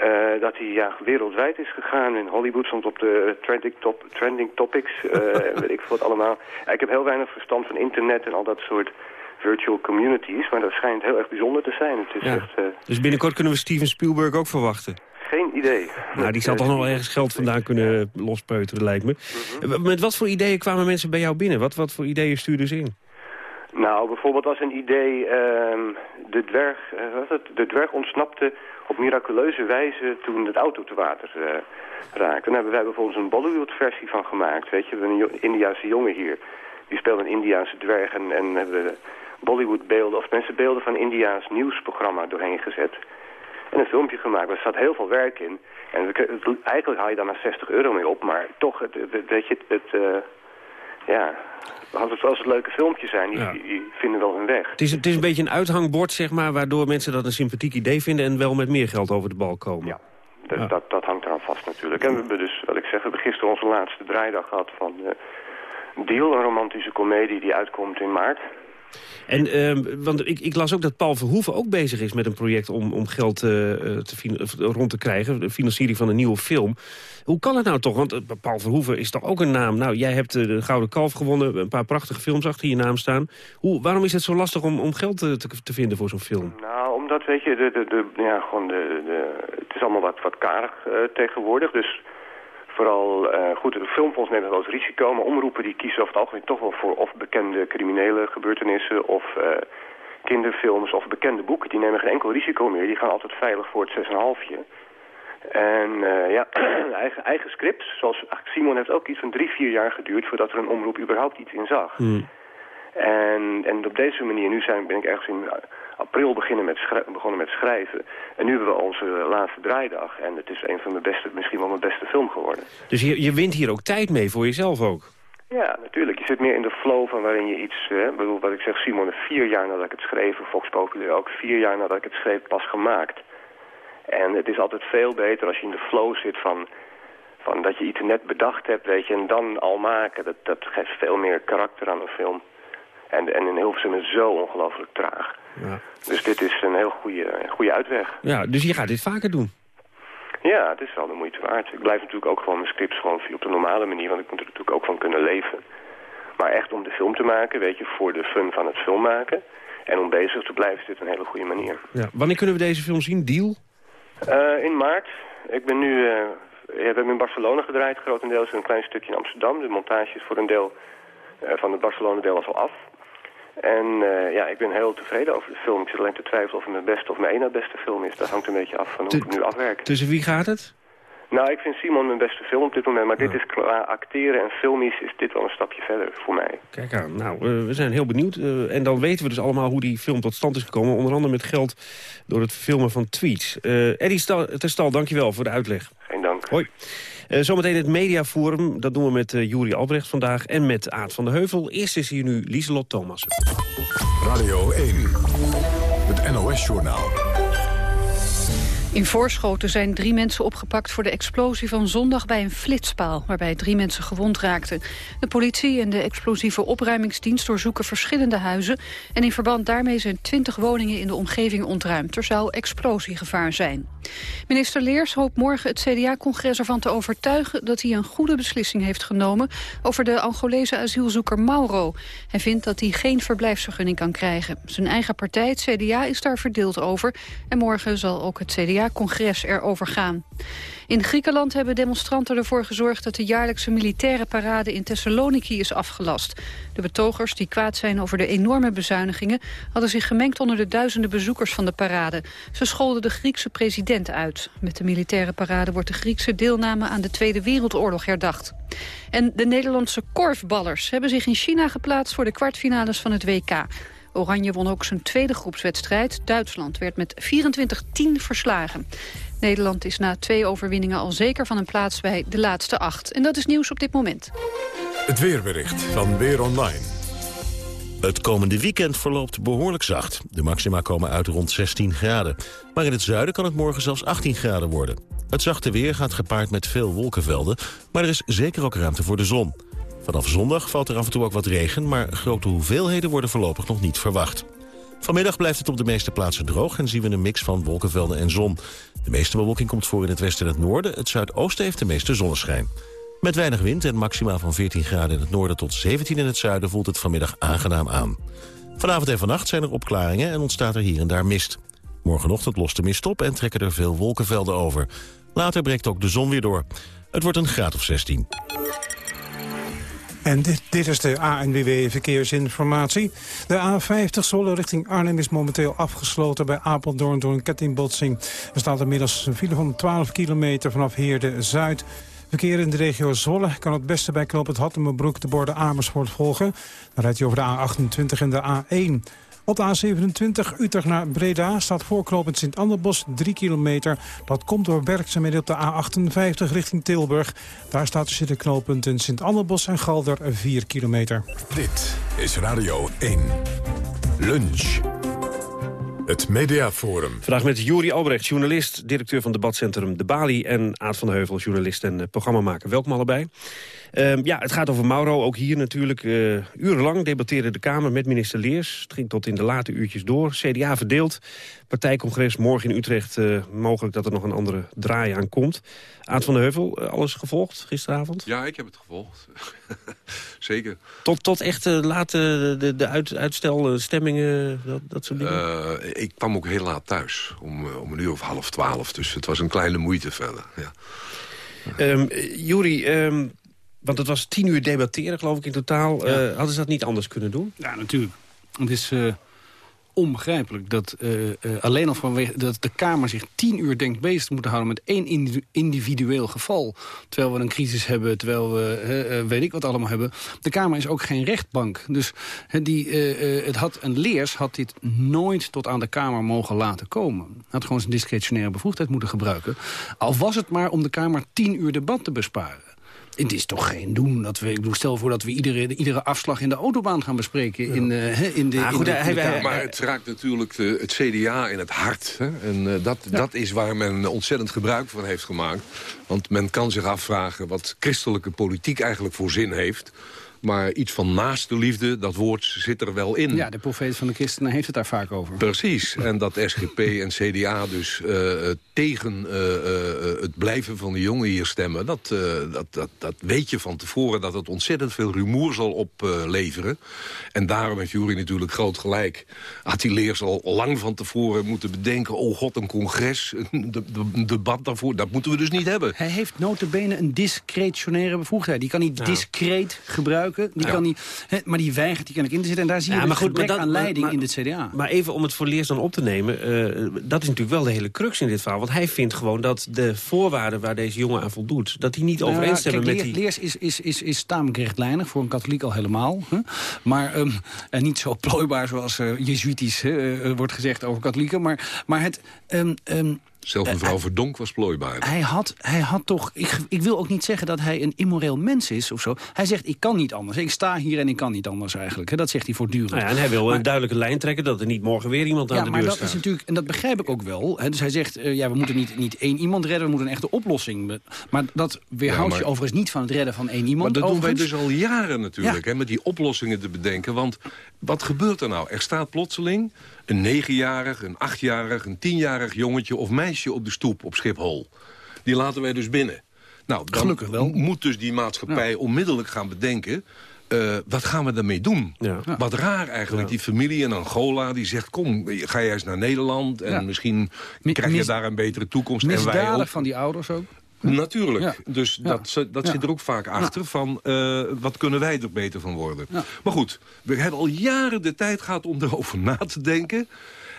Uh, dat hij ja, wereldwijd is gegaan. In Hollywood stond op de trending, top, trending topics. Uh, weet ik veel wat allemaal. Ik heb heel weinig verstand van internet en al dat soort virtual communities. Maar dat schijnt heel erg bijzonder te zijn. Het is ja. echt, uh... Dus binnenkort kunnen we Steven Spielberg ook verwachten? Geen idee. Nou, die zal toch nog wel ergens geld vandaan kunnen lospeuteren, lijkt me. Mm -hmm. Met wat voor ideeën kwamen mensen bij jou binnen? Wat, wat voor ideeën stuurden ze in? Nou, bijvoorbeeld als een idee... Uh, de, dwerg, uh, wat het? de dwerg ontsnapte op miraculeuze wijze toen het auto te water uh, raakte. Daar hebben wij bijvoorbeeld een Bollywood-versie van gemaakt. Weet je, we hebben een Indiaanse jongen hier. Die speelt een Indiaanse dwerg en, en hebben Bollywood-beelden... of mensen beelden van Indiaans nieuwsprogramma doorheen gezet. En een filmpje gemaakt. Er staat heel veel werk in. En we, eigenlijk haal je daar maar 60 euro mee op. Maar toch, het, het, weet je, het... het uh, ja, als het leuke filmpjes zijn, die, ja. die, vinden wel hun weg. Het is, het is een beetje een uithangbord, zeg maar, waardoor mensen dat een sympathiek idee vinden en wel met meer geld over de bal komen. Ja, ja. Dat, dat hangt eraan vast natuurlijk. En we hebben dus, wat ik zeg, we hebben gisteren onze laatste draaidag gehad van uh, Deal, een romantische komedie die uitkomt in maart. En, uh, want ik, ik, las ook dat Paul Verhoeven ook bezig is met een project om, om geld uh, te rond te krijgen. De financiering van een nieuwe film. Hoe kan het nou toch? Want uh, Paul Verhoeven is toch ook een naam. Nou, jij hebt de Gouden Kalf gewonnen. Een paar prachtige films achter je naam staan. Hoe, waarom is het zo lastig om, om geld te, te vinden voor zo'n film? Nou, omdat, weet je, de, de, de ja, gewoon de, de, het is allemaal wat, wat karig tegenwoordig. Dus Vooral, uh, goed, de filmfonds neemt wel eens risico, maar omroepen die kiezen over het algemeen toch wel voor of bekende criminele gebeurtenissen of uh, kinderfilms of bekende boeken. Die nemen geen enkel risico meer, die gaan altijd veilig voor het 6,5. En uh, ja, eigen, eigen script, zoals Simon heeft ook iets van drie, vier jaar geduurd voordat er een omroep überhaupt iets in zag. Hmm. En, en op deze manier, nu zijn, ben ik ergens in april beginnen met begonnen met schrijven. En nu hebben we onze laatste draaidag. En het is een van mijn beste, misschien wel mijn beste film geworden. Dus je, je wint hier ook tijd mee voor jezelf ook? Ja, natuurlijk. Je zit meer in de flow van waarin je iets... Hè, bedoel, wat ik zeg, Simon, vier jaar nadat ik het schreef, Fox Populair ook, vier jaar nadat ik het schreef, pas gemaakt. En het is altijd veel beter als je in de flow zit van, van dat je iets net bedacht hebt, weet je, en dan al maken. Dat, dat geeft veel meer karakter aan een film. En, en in Hilversum is zo ongelooflijk traag. Ja. Dus dit is een heel goede, goede uitweg. Ja, dus je gaat dit vaker doen? Ja, het is wel de moeite waard. Ik blijf natuurlijk ook gewoon mijn scripts gewoon op de normale manier, want ik moet er natuurlijk ook van kunnen leven. Maar echt om de film te maken, weet je, voor de fun van het film maken. En om bezig te blijven is dit een hele goede manier. Ja. Wanneer kunnen we deze film zien? Deal? Uh, in maart. Ik ben nu... Uh, we hebben in Barcelona gedraaid, grotendeels. Een klein stukje in Amsterdam. De montage is voor een deel uh, van het Barcelona-deel al af. En uh, ja, ik ben heel tevreden over de film. Ik zit alleen te twijfelen of het mijn beste of mijn ene beste film is. Dat hangt een beetje af van hoe ik het nu afwerk. Tussen wie gaat het? Nou, ik vind Simon mijn beste film op dit moment. Maar dit is qua acteren en filmisch is dit wel een stapje verder voor mij. Kijk aan. Nou, uh, we zijn heel benieuwd. Uh, en dan weten we dus allemaal hoe die film tot stand is gekomen. Onder andere met geld door het filmen van tweets. Eddie Stal, Terstal, dankjewel voor de uitleg. Geen dank. Hoi. Uh, zometeen het mediaforum. Dat doen we met uh, Juri Albrecht vandaag en met Aad van de Heuvel. Eerst is hier nu Lieselot Thomas. Radio 1. Het NOS-journaal. In Voorschoten zijn drie mensen opgepakt voor de explosie van zondag bij een flitspaal, waarbij drie mensen gewond raakten. De politie en de explosieve opruimingsdienst doorzoeken verschillende huizen en in verband daarmee zijn twintig woningen in de omgeving ontruimd. Er zou explosiegevaar zijn. Minister Leers hoopt morgen het CDA-congres ervan te overtuigen dat hij een goede beslissing heeft genomen over de Angolese asielzoeker Mauro. Hij vindt dat hij geen verblijfsvergunning kan krijgen. Zijn eigen partij, het CDA, is daar verdeeld over en morgen zal ook het CDA congres erover gaan. In Griekenland hebben demonstranten ervoor gezorgd dat de jaarlijkse militaire parade in Thessaloniki is afgelast. De betogers die kwaad zijn over de enorme bezuinigingen hadden zich gemengd onder de duizenden bezoekers van de parade. Ze scholden de Griekse president uit. Met de militaire parade wordt de Griekse deelname aan de Tweede Wereldoorlog herdacht. En de Nederlandse korfballers hebben zich in China geplaatst voor de kwartfinales van het WK. Oranje won ook zijn tweede groepswedstrijd. Duitsland werd met 24-10 verslagen. Nederland is na twee overwinningen al zeker van een plaats bij de laatste acht. En dat is nieuws op dit moment. Het weerbericht van Weer Online. Het komende weekend verloopt behoorlijk zacht. De maxima komen uit rond 16 graden. Maar in het zuiden kan het morgen zelfs 18 graden worden. Het zachte weer gaat gepaard met veel wolkenvelden... maar er is zeker ook ruimte voor de zon. Vanaf zondag valt er af en toe ook wat regen... maar grote hoeveelheden worden voorlopig nog niet verwacht. Vanmiddag blijft het op de meeste plaatsen droog... en zien we een mix van wolkenvelden en zon. De meeste bewolking komt voor in het westen en het noorden. Het zuidoosten heeft de meeste zonneschijn. Met weinig wind en maximaal van 14 graden in het noorden tot 17 in het zuiden... voelt het vanmiddag aangenaam aan. Vanavond en vannacht zijn er opklaringen en ontstaat er hier en daar mist. Morgenochtend lost de mist op en trekken er veel wolkenvelden over. Later breekt ook de zon weer door. Het wordt een graad of 16. En dit, is de ANWB Verkeersinformatie. De A50 Zwolle richting Arnhem is momenteel afgesloten bij Apeldoorn door een kettingbotsing. Er staat inmiddels een file van 12 kilometer vanaf Heerde-Zuid. Verkeer in de regio Zwolle kan het beste bij knoop het Hattemerbroek de borden Amersfoort volgen. Dan rijdt je over de A28 en de A1. Op de A27 Utrecht naar Breda staat voorknopend Sint-Anderbos 3 kilometer. Dat komt door werkzaamheden op de A58 richting Tilburg. Daar staat tussen de knooppunten Sint-Anderbos en Galder 4 kilometer. Dit is Radio 1. Lunch. Het Mediaforum. Vandaag met Juri Albrecht, journalist, directeur van debatcentrum De Bali... en Aad van de Heuvel, journalist en programmamaker. Welkom allebei. Um, ja, het gaat over Mauro, ook hier natuurlijk. Uh, urenlang debatteerde de Kamer met minister Leers. Het ging tot in de late uurtjes door. CDA verdeeld. Partijcongres morgen in Utrecht. Uh, mogelijk dat er nog een andere draai aan komt. Aad van de Heuvel, uh, alles gevolgd gisteravond? Ja, ik heb het gevolgd. Zeker. Tot, tot echt late de, de uit, uitstel, stemmingen, dat, dat soort dingen? ik kwam ook heel laat thuis. Om, om een uur of half twaalf. Dus het was een kleine moeite verder. Ja. Um, Juri, um, want het was tien uur debatteren, geloof ik, in totaal. Ja. Uh, hadden ze dat niet anders kunnen doen? Ja, natuurlijk. Het is uh, onbegrijpelijk. Dat uh, uh, alleen al vanwege dat de Kamer zich tien uur denkt bezig te moeten houden... met één individueel geval. Terwijl we een crisis hebben, terwijl we weet ik wat allemaal hebben. De Kamer is ook geen rechtbank. Dus die, het had, een leers had dit nooit tot aan de Kamer mogen laten komen. Had gewoon zijn discretionaire bevoegdheid moeten gebruiken. Al was het maar om de Kamer tien uur debat te besparen. Het is toch geen doen dat we. Ik bedoel, stel voor dat we iedere, iedere afslag in de autobaan gaan bespreken. In, uh, in de, maar, goed, in de, maar het raakt natuurlijk de, het CDA in het hart. Hè? En uh, dat, ja. dat is waar men ontzettend gebruik van heeft gemaakt. Want men kan zich afvragen wat christelijke politiek eigenlijk voor zin heeft. Maar iets van naaste liefde, dat woord zit er wel in. Ja, de profeet van de christenen heeft het daar vaak over. Precies. En dat SGP en CDA dus uh, tegen uh, uh, het blijven van de jongen hier stemmen... Dat, dat, dat, dat weet je van tevoren dat het ontzettend veel rumoer zal opleveren. en daarom heeft Jury natuurlijk groot gelijk. Had die leers al lang van tevoren moeten bedenken... oh god, een congres, een de, de, debat daarvoor, dat moeten we dus niet hebben. Hij heeft notabene een discretionaire bevoegdheid. Die kan niet ja. discreet gebruiken die ja. kan niet, he, maar die weigert die kan ik in te zetten. En daar zie je ja, maar goed, maar dat, aan leiding maar, in het CDA. Maar even om het voor Leers dan op te nemen. Uh, dat is natuurlijk wel de hele crux in dit verhaal. Want hij vindt gewoon dat de voorwaarden waar deze jongen aan voldoet... dat die niet nou, overeenstemmen kijk, met die... Leers is, is, is, is tamelijk rechtlijnig, voor een katholiek al helemaal. Hè? Maar um, en niet zo plooibaar zoals uh, jezuïtisch uh, wordt gezegd over katholieken. Maar, maar het... Um, um, Zelfs mevrouw uh, Verdonk was plooibaar. Hij had, hij had toch... Ik, ik wil ook niet zeggen dat hij een immoreel mens is of zo. Hij zegt, ik kan niet anders. Ik sta hier en ik kan niet anders eigenlijk. Dat zegt hij voortdurend. Nou ja, en hij wil maar, een duidelijke lijn trekken... dat er niet morgen weer iemand aan ja, de deur staat. maar dat is natuurlijk... En dat begrijp ik ook wel. Dus hij zegt, uh, ja, we moeten niet, niet één iemand redden... we moeten een echte oplossing. Maar dat weerhoudt ja, maar, je overigens niet van het redden van één iemand. Maar dat overigens. doen wij dus al jaren natuurlijk. Ja. Hè, met die oplossingen te bedenken. Want wat gebeurt er nou? Er staat plotseling een negenjarig, een achtjarig, een tienjarig jongetje of meisje op de stoep op Schiphol. Die laten wij dus binnen. Nou, dan Gelukkig wel. moet dus die maatschappij ja. onmiddellijk gaan bedenken... Uh, wat gaan we daarmee doen? Ja. Wat raar eigenlijk. Ja. Die familie in Angola die zegt... kom, ga jij eens naar Nederland... en misschien krijg je daar een betere toekomst. En wij ook. van die ouders ook. Natuurlijk. Ja. Dus ja. dat, dat ja. zit er ook vaak achter van... Uh, wat kunnen wij er beter van worden? Maar goed, we hebben al jaren de tijd gehad om erover na te denken.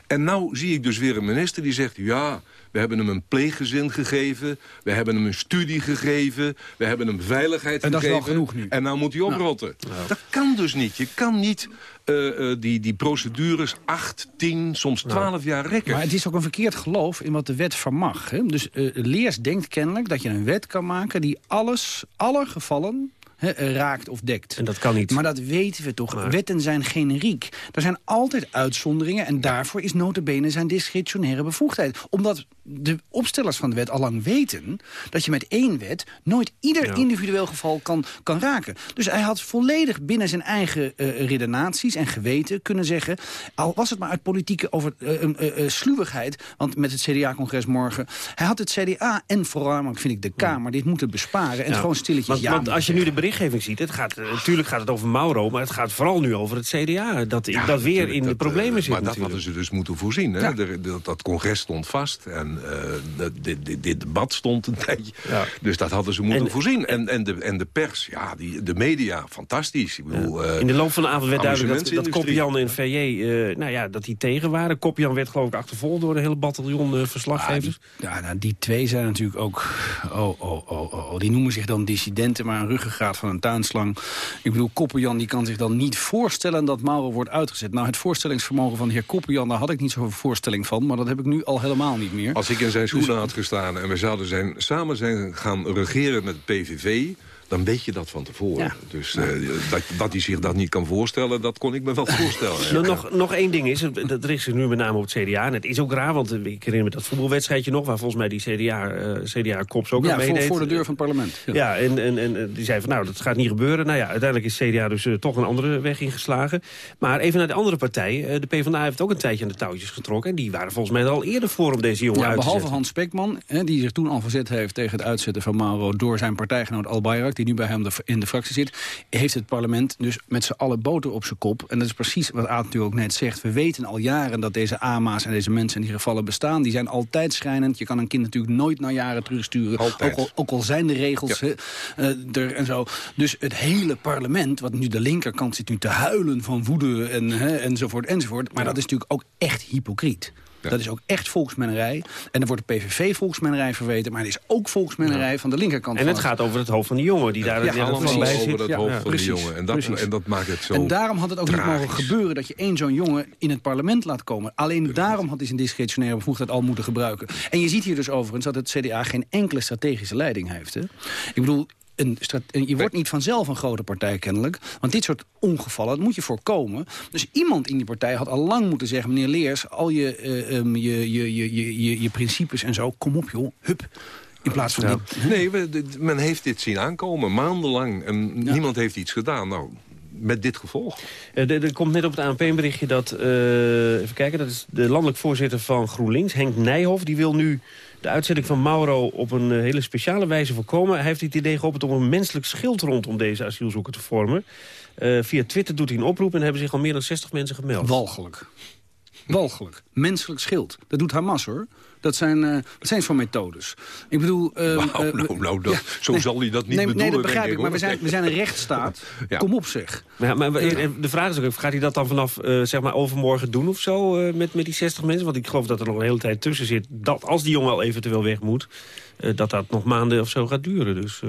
En nou zie ik dus weer een minister die zegt... ja, we hebben hem een pleeggezin gegeven. We hebben hem een studie gegeven. We hebben hem veiligheid en gegeven. En dat is wel genoeg nu. En nou moet hij oprotten. Nou. Dat kan dus niet. Je kan niet uh, uh, die, die procedures 8, 10, soms 12 nou. jaar rekken. Maar het is ook een verkeerd geloof in wat de wet vermag. Hè? Dus uh, Leers denkt kennelijk dat je een wet kan maken... die alles, alle gevallen He, raakt of dekt. En dat kan niet. Maar dat weten we toch. Maar... Wetten zijn generiek. Er zijn altijd uitzonderingen en daarvoor is notabene zijn discretionaire bevoegdheid. Omdat de opstellers van de wet allang weten... dat je met één wet nooit ieder ja. individueel geval kan, kan raken. Dus hij had volledig binnen zijn eigen uh, redenaties en geweten kunnen zeggen... al was het maar uit politieke over, uh, uh, sluwigheid... want met het CDA-congres morgen... hij had het CDA en voornamelijk vind ik de Kamer dit moeten besparen... en ja. gewoon stilletjes want, ja want als je nu de berichtgeving ziet... Het gaat, natuurlijk gaat het over Mauro, maar het gaat vooral nu over het CDA... dat, ja, dat weer in de problemen zit Maar natuurlijk. dat hadden ze dus moeten voorzien. Hè? De, dat, dat congres stond vast en uh, dit, dit, dit, debat stond een tijdje. Ja. Dus dat hadden ze moeten en, voorzien. En, en, de, en de pers, ja, die, de media, fantastisch. Ik bedoel, ja. In de loop van de avond werd duidelijk dat, dat Kopjan en VJ... Uh, nou ja, dat die tegen waren. Kopjan werd geloof ik achtervolgd door de hele bataljon uh, verslaggevers. Ah, die, ja, nou, die twee zijn natuurlijk ook... Oh, oh, oh, oh, die noemen zich dan dissidenten, maar een ruggengraat van een tuinslang. Ik bedoel, Koppenjan die kan zich dan niet voorstellen dat Mauro wordt uitgezet. Nou, het voorstellingsvermogen van de heer Koppenjan, daar had ik niet zoveel voorstelling van. Maar dat heb ik nu al helemaal niet meer. Als ik in zijn schoenen had gestaan en we zouden zijn, samen zijn gaan regeren met PVV dan weet je dat van tevoren. Ja. Dus uh, dat, dat hij zich dat niet kan voorstellen, dat kon ik me wel voorstellen. ja. nog, nog één ding is, dat richt zich nu met name op het CDA. En het is ook raar, want ik herinner me dat voetbalwedstrijdje nog... waar volgens mij die CDA-kops uh, CDA ook ja, aan meedeed. Voor, voor de deur van het parlement. Ja, ja en, en, en die zei van nou, dat gaat niet gebeuren. Nou ja, uiteindelijk is CDA dus uh, toch een andere weg ingeslagen. Maar even naar de andere partij. de PvdA heeft ook een tijdje aan de touwtjes getrokken. En die waren volgens mij al eerder voor om deze jongen ja, uit te behalve zetten. Hans Spekman, hè, die zich toen al verzet heeft tegen het uitzetten van Mauro... door zijn partijgenoot Al Die nu bij hem in de fractie zit... heeft het parlement dus met z'n allen boter op zijn kop. En dat is precies wat Aad natuurlijk ook net zegt. We weten al jaren dat deze AMA's en deze mensen in die gevallen bestaan. Die zijn altijd schrijnend. Je kan een kind natuurlijk nooit naar jaren terugsturen. Ook al, ook al, zijn de regels ja. uh, er en zo. Dus het hele parlement, wat nu de linkerkant zit nu te huilen van woede en, hè, enzovoort enzovoort. Maar dat is natuurlijk ook echt hypocriet. Dat is ook echt volksmennerij. En er wordt de PVV volksmennerij verweten... maar het is ook volksmennerij van de linkerkant. En het gaat over het hoofd van de jongen die daar ja, allemaal bij zit. over het hoofd van de jongen. En dat, en dat maakt het zo En daarom had het ook niet mogen gebeuren... dat je één zo'n jongen in het parlement laat komen. Alleen daarom had hij zijn discretionaire bevoegdheid al moeten gebruiken. En je ziet hier dus overigens dat het CDA geen enkele strategische leiding heeft. Hè? Ik bedoel, een je wordt niet vanzelf een grote partij kennelijk. Want dit soort ongevallen, dat moet je voorkomen. Dus iemand in die partij had al lang moeten zeggen... meneer Leers, al je, uh, um, je, je, je, je, je principes en zo, kom op joh, hup. In plaats van... Ja. Dit, nee, we, men heeft dit zien aankomen, maandenlang. En ja. niemand heeft iets gedaan. Nou, met dit gevolg. Uh, er, er, komt net op het ANP een berichtje dat... Uh, even kijken, dat is de landelijk voorzitter van GroenLinks, Henk Nijhoff. Die wil nu de uitzending van Mauro op een uh, hele speciale wijze voorkomen. Hij heeft het idee geopend om een menselijk schild rondom deze asielzoeker te vormen. Uh, via Twitter doet hij een oproep en hebben zich al meer dan 60 mensen gemeld. Walgelijk. Walgelijk. Menselijk schild. Dat doet Hamas hoor. Dat zijn, uh, dat zijn van methodes. Ik bedoel... Uh, nou, nou, nou dat, ja, zo nee, zal hij dat niet nee, bedoelen. Nee, dat begrijp ik. Maar we zijn, we zijn een rechtsstaat. ja. Kom op zeg. Ja, maar de vraag is ook, gaat hij dat dan vanaf uh, zeg maar overmorgen doen of zo? met, met die 60 mensen? Want ik geloof dat er nog een hele tijd tussen zit. Dat als die jongen al eventueel weg moet... dat dat nog maanden of zo gaat duren. Dus...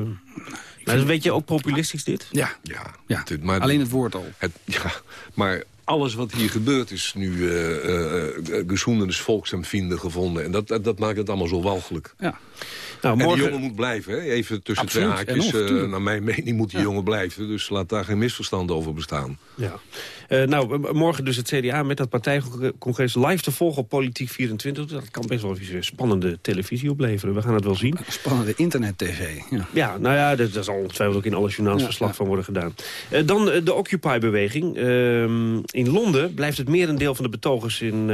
Maar is een beetje ook populistisch dit? Ja, ja, ja. Maar, alleen het woord al. Het, ja, maar alles wat hier gebeurt is nu uh, volksempvinden gevonden. En dat, dat, maakt het allemaal zo walgelijk. Ja. Nou, morgen... En die jongen moet blijven, hè? even tussen Absoluut. twee haakjes. Uh, naar mijn mening moet die ja. jongen blijven. Dus laat daar geen misverstand over bestaan. Ja. Uh, nou, morgen dus het CDA met dat partijcongres live te volgen op Politiek 24. Dat kan best wel eens spannende televisie opleveren. We gaan het wel zien. Spannende internet-tv. Ja. ja, nou ja, daar zal ongetwijfeld ook in alle journaals ja, verslag ja. van worden gedaan. Uh, dan de Occupy-beweging. Ehm, in Londen blijft het merendeel van de betogers in,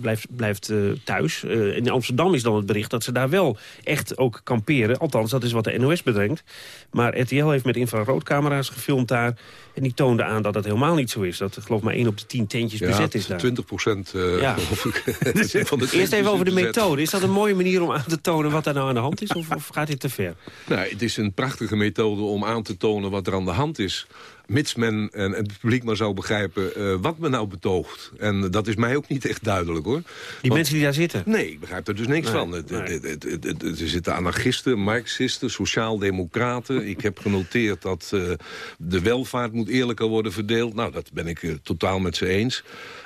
blijft, blijft thuis. in Amsterdam is dan het bericht dat ze daar wel echt ook kamperen. Althans, dat is wat de NOS bedenkt. Maar RTL heeft met infraroodcamera's gefilmd daar... en die toonde aan dat dat helemaal niet zo is. Dat geloof maar één op de tien tentjes ja, bezet is daar. 20 procent uh, ja. van de Eerst even over de bezet. methode. Is dat een mooie manier om aan te tonen wat daar nou aan de hand is? Of, of gaat dit te ver? Nou, het is een prachtige methode om aan te tonen wat er aan de hand is mits men en het publiek maar zou begrijpen uh, wat men nou betoogt. En dat is mij ook niet echt duidelijk, hoor. Die Want, mensen die daar zitten? Nee, ik begrijp er dus niks nee, van. Nee. Er zitten anarchisten, marxisten, sociaaldemocraten. ik heb genoteerd dat uh, de welvaart moet eerlijker worden verdeeld. Nou, dat ben ik uh, totaal met ze eens.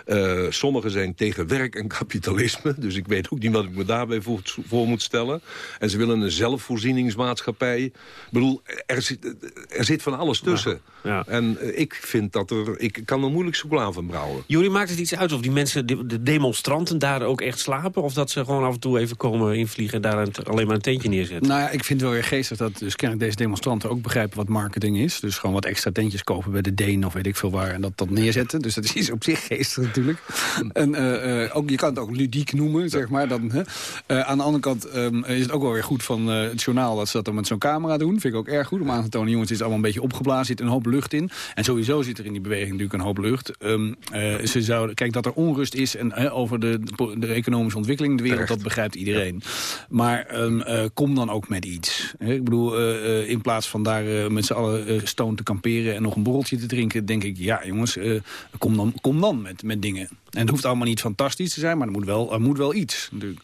Uh, sommigen zijn tegen werk en kapitalisme. Dus ik weet ook niet wat ik me daarbij voor, voor moet stellen. En ze willen een zelfvoorzieningsmaatschappij. Ik bedoel, er zit, er zit van alles tussen. Ja, ja. En ik vind dat er... Ik kan er moeilijk chocola van brouwen. Jullie maakt het iets uit of die mensen, de demonstranten, daar ook echt slapen? Of dat ze gewoon af en toe even komen invliegen... en daar alleen maar een tentje neerzetten? Nou ja, ik vind het wel weer geestig dat dus kennelijk deze demonstranten ook begrijpen wat marketing is. Dus gewoon wat extra tentjes kopen bij de Deen of weet ik veel waar. En dat, dat neerzetten. Dus dat is iets op zich geestig natuurlijk. En uh, uh, ook, je kan het ook ludiek noemen, zeg maar. Dan, uh, aan de andere kant um, is het ook wel weer goed van het journaal... dat ze dat dan met zo'n camera doen. Vind ik ook erg goed om aan te tonen. Jongens, het is allemaal een beetje opgeblazen. zit een hoop lucht in. En sowieso zit er in die beweging natuurlijk een hoop lucht. Um, ze zouden, kijk, dat er onrust is en, over de, de, economische ontwikkeling in de wereld... dat begrijpt iedereen. Maar um, kom dan ook met iets. ik bedoel, in plaats van daar met z'n allen stoon te kamperen... en nog een borreltje te drinken, denk ik... ja, jongens, kom, dan, kom dan met, met dingen. dingen. En het hoeft allemaal niet fantastisch te zijn, maar er moet wel, er moet wel iets. Natuurlijk.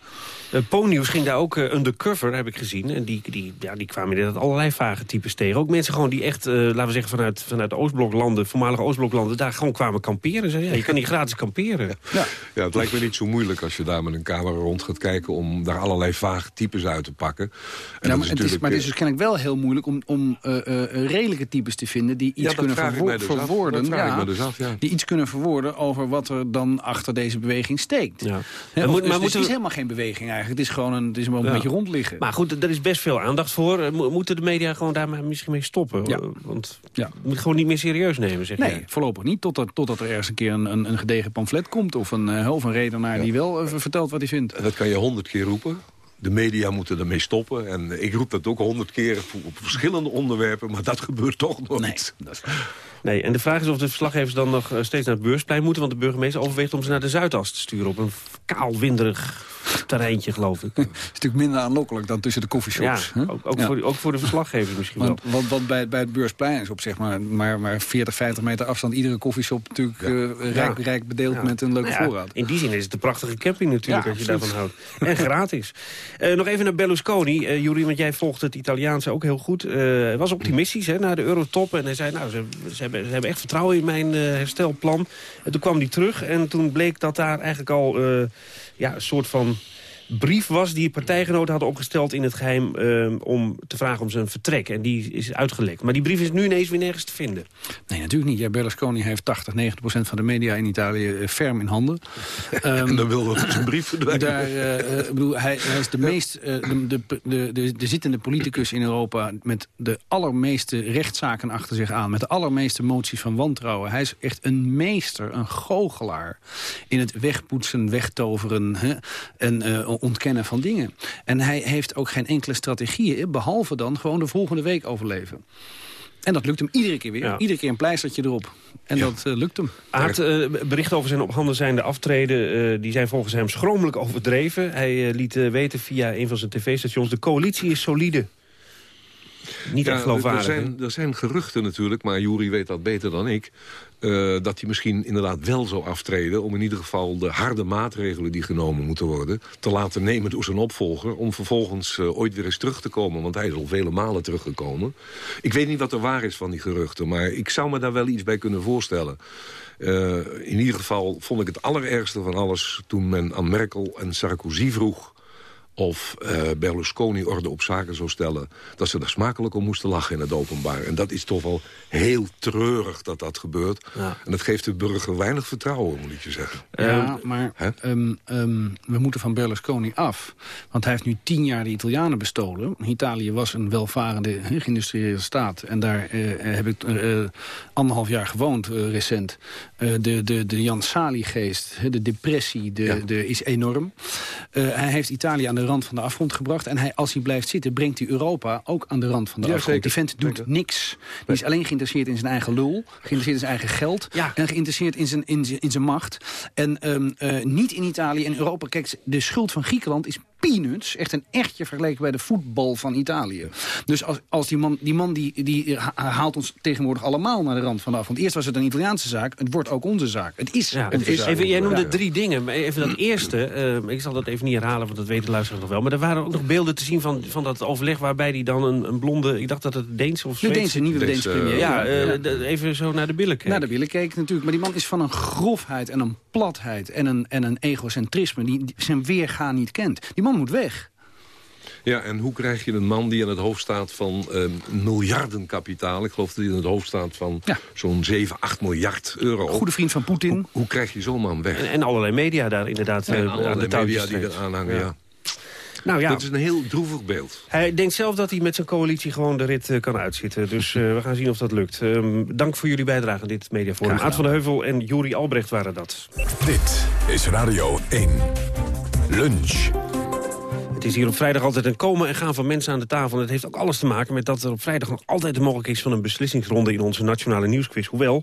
Uh, Ponyus ging daar ook uh, undercover, heb ik gezien. En die, die, ja, die kwamen inderdaad allerlei vage types tegen. Ook mensen gewoon die echt, uh, laten we zeggen, vanuit, vanuit de Oostbloklanden... voormalige Oostbloklanden, daar gewoon kwamen kamperen. Zei, ja, je kan niet gratis kamperen. Ja. ja, het lijkt me niet zo moeilijk als je daar met een camera rond gaat kijken... om daar allerlei vage types uit te pakken. En ja, maar, is het is, maar het is dus kennelijk wel heel moeilijk om, om redelijke types te vinden... die iets ja, kunnen verwo dus verwoorden. Ja, dus af, Die iets kunnen verwoorden over wat er dan achter deze beweging steekt. Ja. He, moet, dus, maar dus het is helemaal geen beweging eigenlijk. Het is gewoon een, het is een ja. beetje rondliggen. Maar goed, er is best veel aandacht voor. Moeten de media gewoon daar misschien mee stoppen? Ja. Want ja. je moet het gewoon niet meer serieus nemen, zeg Nee, jij. voorlopig niet. Totdat, totdat er ergens een keer een, een, een gedegen pamflet komt. Of een, uh, of een redenaar ja. die wel uh, vertelt wat hij vindt. Dat kan je honderd keer roepen. De media moeten ermee stoppen. En ik roep dat ook honderd keer op verschillende onderwerpen... maar dat gebeurt toch nooit. Nee, dat is Nee, en de vraag is of de verslaggevers dan nog eh, steeds naar het beursplein moeten... want de burgemeester overweegt om ze naar de Zuidas te sturen... op een kaal, winderig terreintje, geloof ik. is natuurlijk minder aanlokkelijk dan tussen de koffieshops. Ja, ook, ook, Voor, ook, Voor, de verslaggevers misschien want, wel. Want, want bij, bij het beursplein is op zeg maar, maar, maar 40, 50 meter afstand... iedere koffieshop natuurlijk uh, rijk, rijk bedeeld met een leuke nou voorraad. In die zin is het een prachtige camping natuurlijk, als je daarvan houdt. En gratis. Uh, nog even naar Berlusconi. Uh, want jij volgt het Italiaanse ook heel goed. Hij was optimistisch hè, na de Eurotop. En hij zei, nou, ze, ze, hebben, ze hebben echt vertrouwen in mijn herstelplan. En toen kwam hij terug en toen bleek dat daar eigenlijk al ja, een soort van brief was die partijgenoten hadden opgesteld in het geheim... Uh, om te vragen om zijn vertrek. En die is uitgelekt. Maar die brief is nu ineens weer nergens te vinden. Nee, natuurlijk niet. Ja, Berlusconi heeft 80, 90 procent van de media in Italië uh, ferm in handen. um, en dan wil we zijn brief verdwijnen. Daar, uh, bedoel, hij, hij, is de meest... de, de, de, de, de zittende politicus in Europa... met de allermeeste rechtszaken achter zich aan. Met de allermeeste moties van wantrouwen. Hij is echt een meester, een goochelaar... in het wegpoetsen, wegtoveren... Hè, en ontkennen van dingen. En hij heeft ook geen enkele strategieën, behalve dan gewoon de volgende week overleven. En dat lukt hem iedere keer weer. Iedere keer een pleistertje erop. En dat uh, lukt hem. Aard, uh, berichten over zijn op handen zijnde aftreden... Uh, die zijn volgens hem schromelijk overdreven. Hij liet weten via een van zijn tv-stations... de coalitie is solide. Niet echt geloofwaardig. Er zijn, er zijn geruchten natuurlijk, maar Jury weet dat beter dan ik... Uh, dat hij misschien inderdaad wel zou aftreden... om in ieder geval de harde maatregelen die genomen moeten worden... te laten nemen door zijn opvolger... om vervolgens uh, ooit weer eens terug te komen. Want hij is al vele malen teruggekomen. Ik weet niet wat er waar is van die geruchten... maar ik zou me daar wel iets bij kunnen voorstellen. Uh, in ieder geval vond ik het allerergste van alles... toen men aan Merkel en Sarkozy vroeg of uh, Berlusconi orde op zaken zou stellen... dat ze daar smakelijk om moesten lachen in het openbaar. En dat is toch wel heel treurig dat dat gebeurt. Ja. En dat geeft de burger weinig vertrouwen, moet ik je zeggen. Ja, ehm, maar um, um, we moeten van Berlusconi af. Want hij heeft nu tien jaar de Italianen bestolen. Italië was een welvarende, geïndustrieerde staat. En daar uh, heb ik uh, anderhalf jaar gewoond, recent. de, de, de Jan Sali-geest, de depressie, de, ja. de, is enorm. hij heeft Italië aan de rand van de afgrond gebracht. En hij, als hij blijft zitten, brengt hij Europa ook aan de rand van de ja, afgrond. Zeker. Die vent doet zeker. niks. Die is alleen geïnteresseerd in zijn eigen lul. Geïnteresseerd in zijn eigen geld. Ja. En geïnteresseerd in zijn, in zijn, in zijn macht. En um, uh, niet in Italië en Europa. Kijk, de schuld van Griekenland is peanuts. Echt een echtje vergeleken bij de voetbal van Italië. Dus als, als die man, die, man die, die haalt ons tegenwoordig allemaal naar de rand van af. Want eerst was het een Italiaanse zaak. Het wordt ook onze zaak. Het is ja, het is, Even, Jij noemde drie dingen. Maar even dat eerste. Uh, ik zal dat even niet herhalen, want dat weten de luisteraars nog wel. Maar er waren ook nog beelden te zien van, van dat overleg... waarbij hij dan een, een blonde... Ik dacht dat het Deense of Zweedse... De Deense, nieuwe Deense premier. Ja, uh, ja. De, even zo naar de billen keek. Naar de billen keek natuurlijk. Maar die man is van een grofheid en een platheid en een, en een egocentrisme... die zijn weerga niet kent. Die man moet weg. Ja, en hoe krijg je een man die aan het hoofd staat van uh, miljarden kapitaal... ik geloof dat hij aan het hoofd staat van ja. zo'n 7, 8 miljard euro. Goede vriend van Poetin. Hoe, hoe, krijg je zo'n man weg? En, en, allerlei media daar inderdaad ja, uh, allerlei media die er aanhangen, ja. ja. Nou, ja. Dat is een heel droevig beeld. Hij denkt zelf dat hij met zijn coalitie gewoon de rit uh, kan uitzitten. Dus uh, we gaan zien of dat lukt. Um, dank voor jullie bijdrage aan dit mediaforum. Aad van de Heuvel en Juri Albrecht waren dat. Dit is Radio 1. Lunch. Het is hier op vrijdag altijd een komen en gaan van mensen aan de tafel. En het heeft ook alles te maken met dat er op vrijdag nog altijd de mogelijkheid is... van een beslissingsronde in onze nationale nieuwsquiz. Hoewel,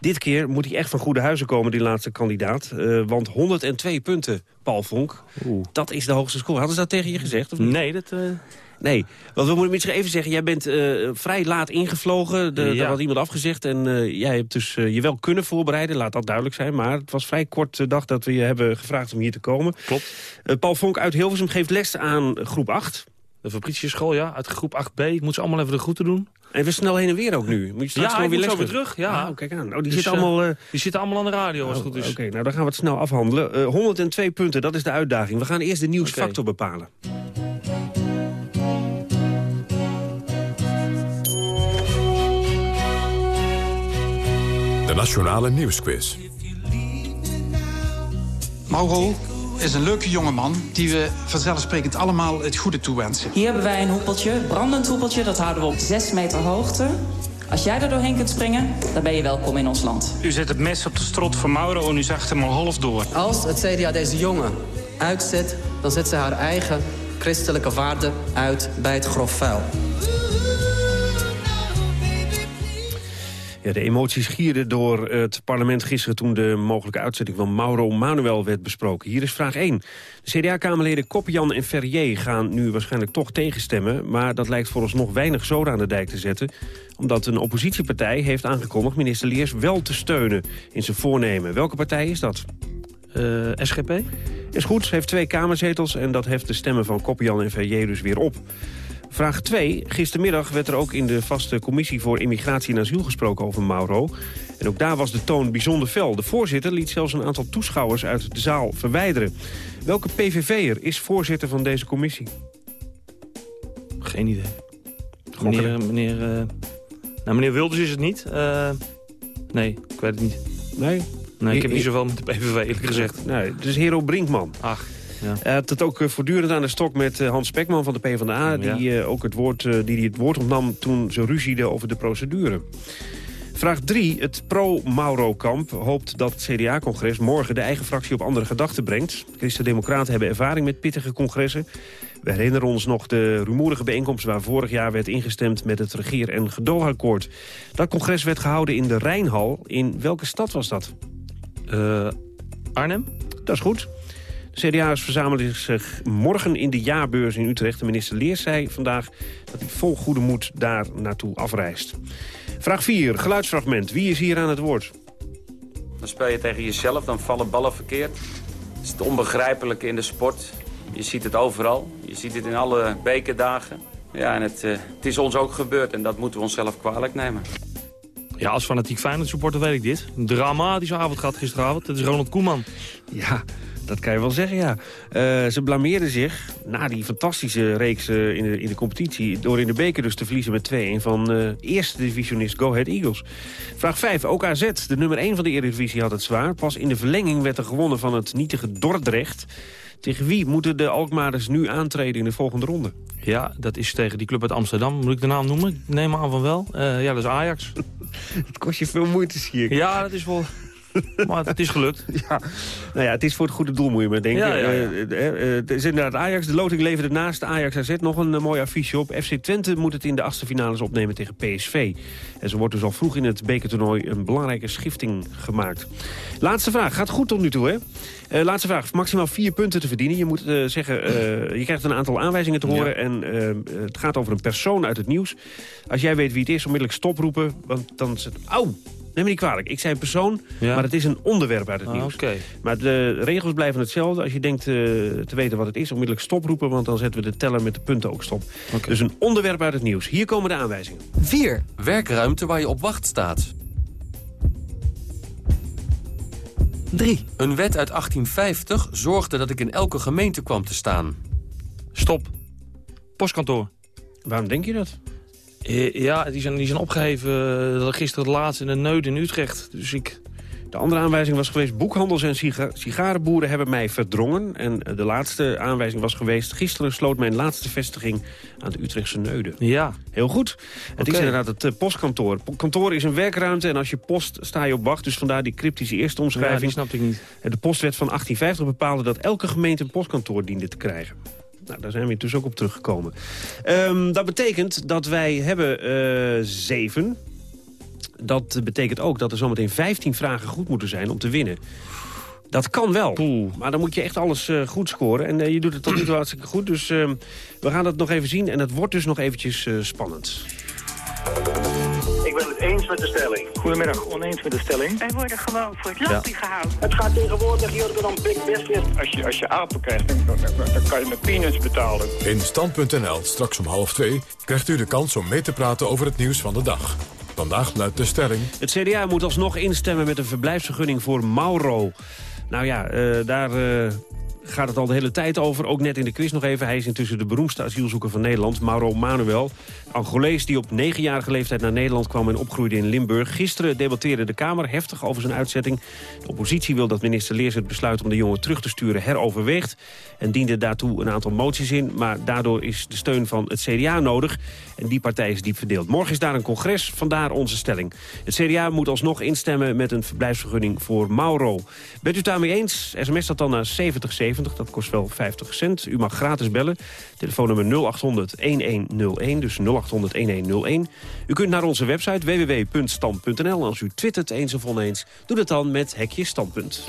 dit keer moet hij echt van goede huizen komen, die laatste kandidaat. Uh, want 102 punten, Paul Vonk, Oeh. dat is de hoogste score. Hadden ze dat tegen je gezegd? Of niet? Nee, dat... Uh... Nee, want we moeten misschien even zeggen... jij bent uh, vrij laat ingevlogen, de, ja. daar had iemand afgezegd... en uh, jij hebt dus uh, je wel kunnen voorbereiden, laat dat duidelijk zijn... maar het was vrij kort de dag dat we je hebben gevraagd om hier te komen. Klopt. Paul Vonk uit Hilversum geeft les aan groep 8. De Fabriciuschool, ja, uit groep 8b. Moet ze allemaal even de groeten doen. Even snel heen en weer ook nu. Moet je straks ja, weer les weer terug. Ja, oh, kijk aan. Oh, die, dus, zitten allemaal, uh, die zitten allemaal aan de radio, als oh, het goed is. Oké, okay, nou dan gaan we het snel afhandelen. Uh, 102 punten, dat is de uitdaging. We gaan eerst de nieuwsfactor okay. bepalen. Nationale Nieuwsquiz. Mauro is een leuke jongeman die we vanzelfsprekend allemaal het goede toewensen. Hier hebben wij een hoepeltje, brandend hoepeltje, dat houden we op 6 meter hoogte. Als jij er doorheen kunt springen, dan ben je welkom in ons land. U zet het mes op de strot van Mauro en u zegt hem al half door. Als het CDA deze jongen uitzet, dan zet ze haar eigen christelijke waarden uit bij het grof vuil. Ja, de emoties gierden door het parlement gisteren... toen de mogelijke uitzetting van Mauro Manuel werd besproken. Hier is vraag 1. De CDA-kamerleden Kopjan en Ferrier gaan nu waarschijnlijk toch tegenstemmen... maar dat lijkt vooralsnog weinig zoden aan de dijk te zetten... omdat een oppositiepartij heeft aangekondigd minister Leers wel te steunen in zijn voornemen. Welke partij is dat? Uh, SGP? Is goed, ze heeft twee kamerzetels en dat heft de stemmen van Kopjan en Ferrier dus weer op. Vraag 2. Gistermiddag werd er ook in de vaste commissie voor immigratie en asiel gesproken over Mauro. En ook daar was de toon bijzonder fel. De voorzitter liet zelfs een aantal toeschouwers uit de zaal verwijderen. Welke PVV'er is voorzitter van deze commissie? Geen idee. Meneer, meneer, uh, nou, meneer Wilders is het niet. Uh, nee, ik weet het niet. Nee? Nee, ik heb niet zoveel met de PVV eerlijk gezegd. Nee, het is Hero Brinkman. Ach. Ja. Hij had het ook voortdurend aan de stok met Hans Spekman van de PvdA... Die, ja. ook het woord, die het woord ontnam toen ze ruzieden over de procedure. Vraag 3. Het pro-Mauro-kamp hoopt dat het CDA-congres morgen de eigen fractie op andere gedachten brengt. Christen-Democraten hebben ervaring met pittige congressen. We herinneren ons nog de rumoerige bijeenkomst waar vorig jaar werd ingestemd met het regeer- en gedoogakkoord. Dat congres werd gehouden in de Rijnhal. In welke stad was dat? Uh, Arnhem? Dat is goed. CDA's verzamelen zich morgen in de jaarbeurs in Utrecht. De minister Leers zei vandaag dat hij vol goede moed daar naartoe afreist. Vraag 4, geluidsfragment. Wie is hier aan het woord? Dan speel je tegen jezelf, dan vallen ballen verkeerd. Het is het onbegrijpelijke in de sport. Je ziet het overal. Je ziet het in alle bekerdagen. Ja, en het, uh, het is ons ook gebeurd en dat moeten we onszelf kwalijk nemen. Ja, als fanatiek Feyenoord supporter weet ik dit. Een dramatische avond gehad gisteravond. Dat is Ronald Koeman. Ja, dat kan je wel zeggen, ja. Uh, ze blameerden zich na die fantastische reeks uh, in, de, in de competitie... door in de beker dus te verliezen met 2-1 van uh, eerste divisionist Go Ahead Eagles. Vraag 5. Ook AZ, de nummer 1 van de Eredivisie, had het zwaar. Pas in de verlenging werd er gewonnen van het nietige Dordrecht. Tegen wie moeten de Alkmaarders nu aantreden in de volgende ronde? Ja, dat is tegen die club uit Amsterdam. Moet ik de naam noemen? Ik neem aan van wel. ja, dat is Ajax. Het kost je veel moeite, zie ik. Ja, dat is wel... maar het is gelukt. Ja. Nou ja, het is voor het goede doel, moet je maar denken. Ja, ja, ja. Uh, het is inderdaad Ajax. De loting leverde naast Ajax AZ nog een mooi affiche op. FC Twente moet het in de achtste finales opnemen tegen PSV. En zo wordt dus al vroeg in het bekertoernooi een belangrijke schifting gemaakt. Laatste vraag. Gaat goed tot nu toe, hè? laatste vraag. Maximaal vier punten te verdienen. Je moet zeggen, je krijgt een aantal aanwijzingen te horen. En het gaat over een persoon uit het nieuws. Als jij weet wie het is, onmiddellijk stoproepen. Want dan zit... Auw! Neem me niet kwalijk. Ik zei een persoon, ja. maar het is een onderwerp uit het ah, nieuws. Okay. Maar de regels blijven hetzelfde. Als je denkt uh, te weten wat het is, onmiddellijk stoproepen... want dan zetten we de teller met de punten ook stop. Okay. Dus een onderwerp uit het nieuws. Hier komen de aanwijzingen. 4. Werkruimte waar je op wacht staat. 3. Een wet uit 1850 zorgde dat ik in elke gemeente kwam te staan. Stop. Postkantoor. Waarom denk je dat? Ja, die zijn, die zijn opgeheven uh, gisteren het laatste in de Neut in Utrecht. Dus ik... De andere aanwijzing was geweest... boekhandels en siga sigarenboeren hebben mij verdrongen. En de laatste aanwijzing was geweest... gisteren sloot mijn laatste vestiging aan de Utrechtse Neuden. Ja. Heel goed. Het okay. is inderdaad het postkantoor. Kantoor is een werkruimte en als je post sta je op wacht. Dus vandaar die cryptische eerste omschrijving. Ja, die snapte ik niet. De postwet van 1850 bepaalde dat elke gemeente een postkantoor diende te krijgen. Nou, daar zijn we dus ook op teruggekomen. Um, dat betekent dat wij hebben uh, zeven. Dat betekent ook dat er zometeen 15 vragen goed moeten zijn om te winnen. Dat kan wel, Poeh. maar dan moet je echt alles uh, goed scoren. En uh, je doet het tot nu toe hartstikke goed, dus uh, we gaan dat nog even zien. En het wordt dus nog eventjes spannend. Met de stelling. Goedemiddag, oneens met de stelling. Wij worden gewoon voor het lappie ja. gehouden. Het gaat tegenwoordig hier dan big business. Als je, als je apen krijgt, dan, dan, dan kan je met peanuts betalen. In Stand.nl, straks om half twee, krijgt u de kans om mee te praten over het nieuws van de dag. Vandaag luidt de stelling... Het CDA moet alsnog instemmen met een verblijfsvergunning voor Mauro. Nou ja, uh, daar... Uh gaat het al de hele tijd over. Ook net in de quiz nog even. Hij is intussen de beroemdste asielzoeker van Nederland, Mauro Manuel. Angolees die op negenjarige leeftijd naar Nederland kwam en opgroeide in Limburg. Gisteren debatteerde de Kamer heftig over zijn uitzetting. De oppositie wil dat minister Leers het besluit om de jongen terug te sturen heroverweegt. En diende daartoe een aantal moties in. Maar daardoor is de steun van het CDA nodig. En die partij is diep verdeeld. Morgen is daar een congres, vandaar onze stelling. Het CDA moet alsnog instemmen met een verblijfsvergunning voor Mauro. Bent u het daarmee eens? SMS dat dan naar 7070. 70. Dat kost wel 50 cent. U mag gratis bellen. Telefoonnummer 0800-1101, dus 0800-1101. U kunt naar onze website www.stand.nl. Als u twittert eens of oneens, doe dat dan met hekje standpunt.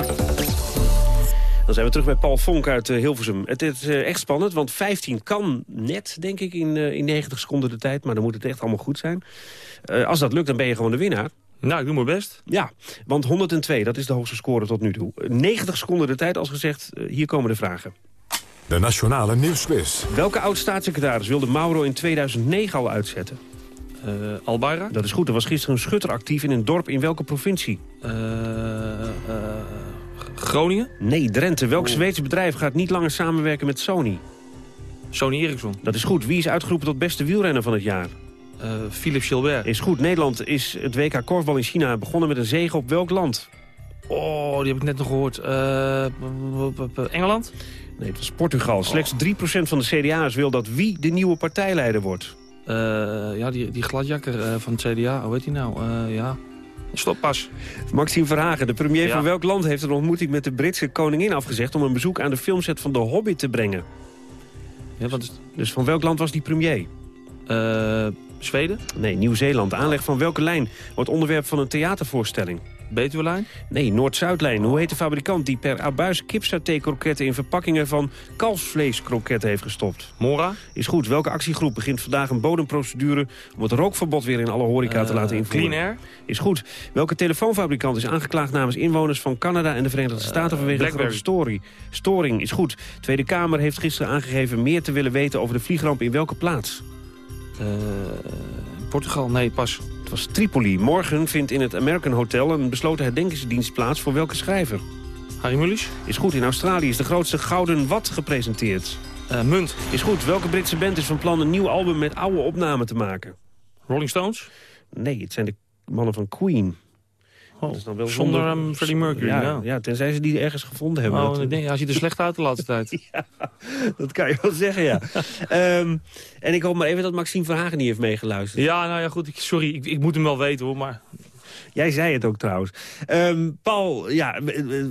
Dan zijn we terug bij Paul Vonk uit eh, Hilversum. Het is eh, echt spannend, want 15 kan net, denk ik, in, eh, in 90 seconden de tijd. Maar dan moet het echt allemaal goed zijn. Als dat lukt, dan ben je gewoon de winnaar. Nou, ik doe mijn best. Ja, want 102, dat is de hoogste score tot nu toe. 90 seconden de tijd, als gezegd. Eh, hier komen de vragen. De Nationale Nieuwsquiz. Welke oud-staatssecretaris wilde Mauro in 2009 al uitzetten? Uh, Albayra? Dat is goed. Er was gisteren een schutter actief in een dorp in welke provincie? Uh, Groningen? Nee, Drenthe. Welk Zweedse bedrijf gaat niet langer samenwerken met Sony? Sony Ericsson. Dat is goed. Wie is uitgeroepen tot beste wielrenner van het jaar? Uh, Philippe Gilbert. Is goed. Nederland is het WK korfbal in China begonnen met een zege op welk land? Oh, die heb ik net nog gehoord. Uh, Engeland? Nee, het was Portugal. Slechts 3% van de CDA's wil dat wie de nieuwe partijleider wordt. Uh, ja, die, die gladjakker van het CDA. Hoe heet die nou? ja... Stop pas. Maxime Verhagen, de premier ja. van welk land heeft een ontmoeting met de Britse koningin afgezegd... om een bezoek aan de filmset van The Hobbit te brengen? Ja, is... Dus van welk land was die premier? Uh, Zweden? Nee, Nieuw-Zeeland. Aanleg van welke lijn wordt onderwerp van een theatervoorstelling? Betuwe-lijn? Nee, Noord-Zuidlijn. Hoe heet de fabrikant die per abuis kipsaté-kroketten... in verpakkingen van kalfsvleeskroketten heeft gestopt? Mora? Is goed. Welke actiegroep begint vandaag een bodemprocedure... om het rookverbod weer in alle horeca uh, te laten invoeren? Clean Air? Is goed. Welke telefoonfabrikant is aangeklaagd namens inwoners van Canada... en de Verenigde Staten uh, vanwege Blackberry. een? Storing is goed. Tweede Kamer heeft gisteren aangegeven meer te willen weten... over de vliegramp in welke plaats? Uh, Portugal? Nee, pas. Het was Tripoli. Morgen vindt in het American Hotel een besloten herdenkingsdienst plaats voor welke schrijver? Harry Mulisch? Is goed. In Australië is de grootste gouden wat gepresenteerd. Uh, munt. Is goed. Welke Britse band is van plan een nieuw album met oude opnamen te maken? Rolling Stones? Nee, het zijn de mannen van Queen. Oh, dan wel zonder, zonder um, Freddie Mercury, ja, ja. ja. tenzij ze die ergens gevonden hebben. Oh, denk, hij ziet er slecht uit de laatste tijd. ja, dat kan je wel zeggen, ja. um, en ik hoop maar even dat Maxime Verhagen niet heeft meegeluisterd. Ja, nou ja, goed. Ik, sorry, ik, ik moet hem wel weten, hoor, maar... Jij zei het ook trouwens. Um, Paul, ja,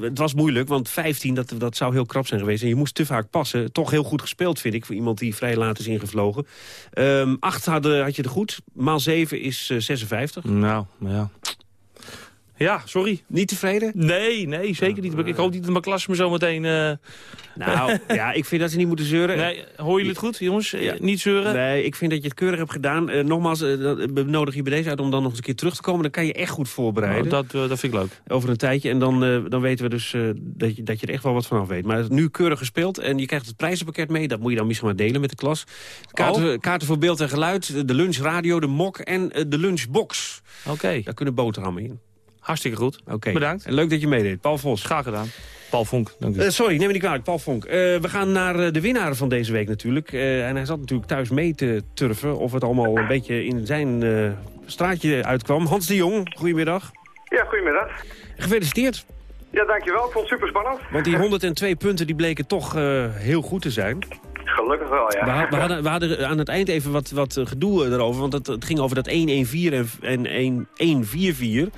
het was moeilijk, want 15, dat, dat zou heel krap zijn geweest. En je moest te vaak passen. Toch heel goed gespeeld, vind ik, voor iemand die vrij laat is ingevlogen. Um, 8 had, had je er goed, maal 7 is uh, 56. Nou, ja... Ja, sorry. Niet tevreden? Nee, nee, zeker niet. Ik hoop niet dat mijn klas me zo meteen... Uh... Nou, ja, ik vind dat ze niet moeten zeuren. Nee, hoor jullie het goed, jongens? Ja. Niet zeuren? Nee, ik vind dat je het keurig hebt gedaan. Uh, nogmaals, uh, nodig je bij deze uit om dan nog eens een keer terug te komen. Dan kan je echt goed voorbereiden. Oh, dat, dat vind ik leuk. Over een tijdje. En dan, dan weten we dus dat, je, dat je er echt wel wat vanaf weet. Maar nu keurig gespeeld. En je krijgt het prijzenpakket mee. Dat moet je dan misschien maar delen met de klas. Kaarten, oh. kaarten voor beeld en geluid. De lunchradio, de mok en de lunchbox. Oké. Okay. Daar kunnen boterhammen in. Hartstikke goed. Oké. Okay. Bedankt. En leuk dat je meedeed. Paul Vos. Graag gedaan. Paul Vonk, dank u. Uh, sorry, neem me niet kwalijk. Paul Vonk. Uh, we gaan naar uh, de winnaar van deze week natuurlijk. en hij zat natuurlijk thuis mee te turven... of het allemaal een beetje in zijn straatje uitkwam. Hans de Jong, goedemiddag. Ja, goedemiddag. Gefeliciteerd. Ja, dankjewel. Ik vond het super spannend. Want die 102 punten die bleken toch heel goed te zijn. Gelukkig wel, ja. We, we, hadden, we hadden aan het eind even wat, wat gedoe erover. Want het, het ging over dat 114 en 144.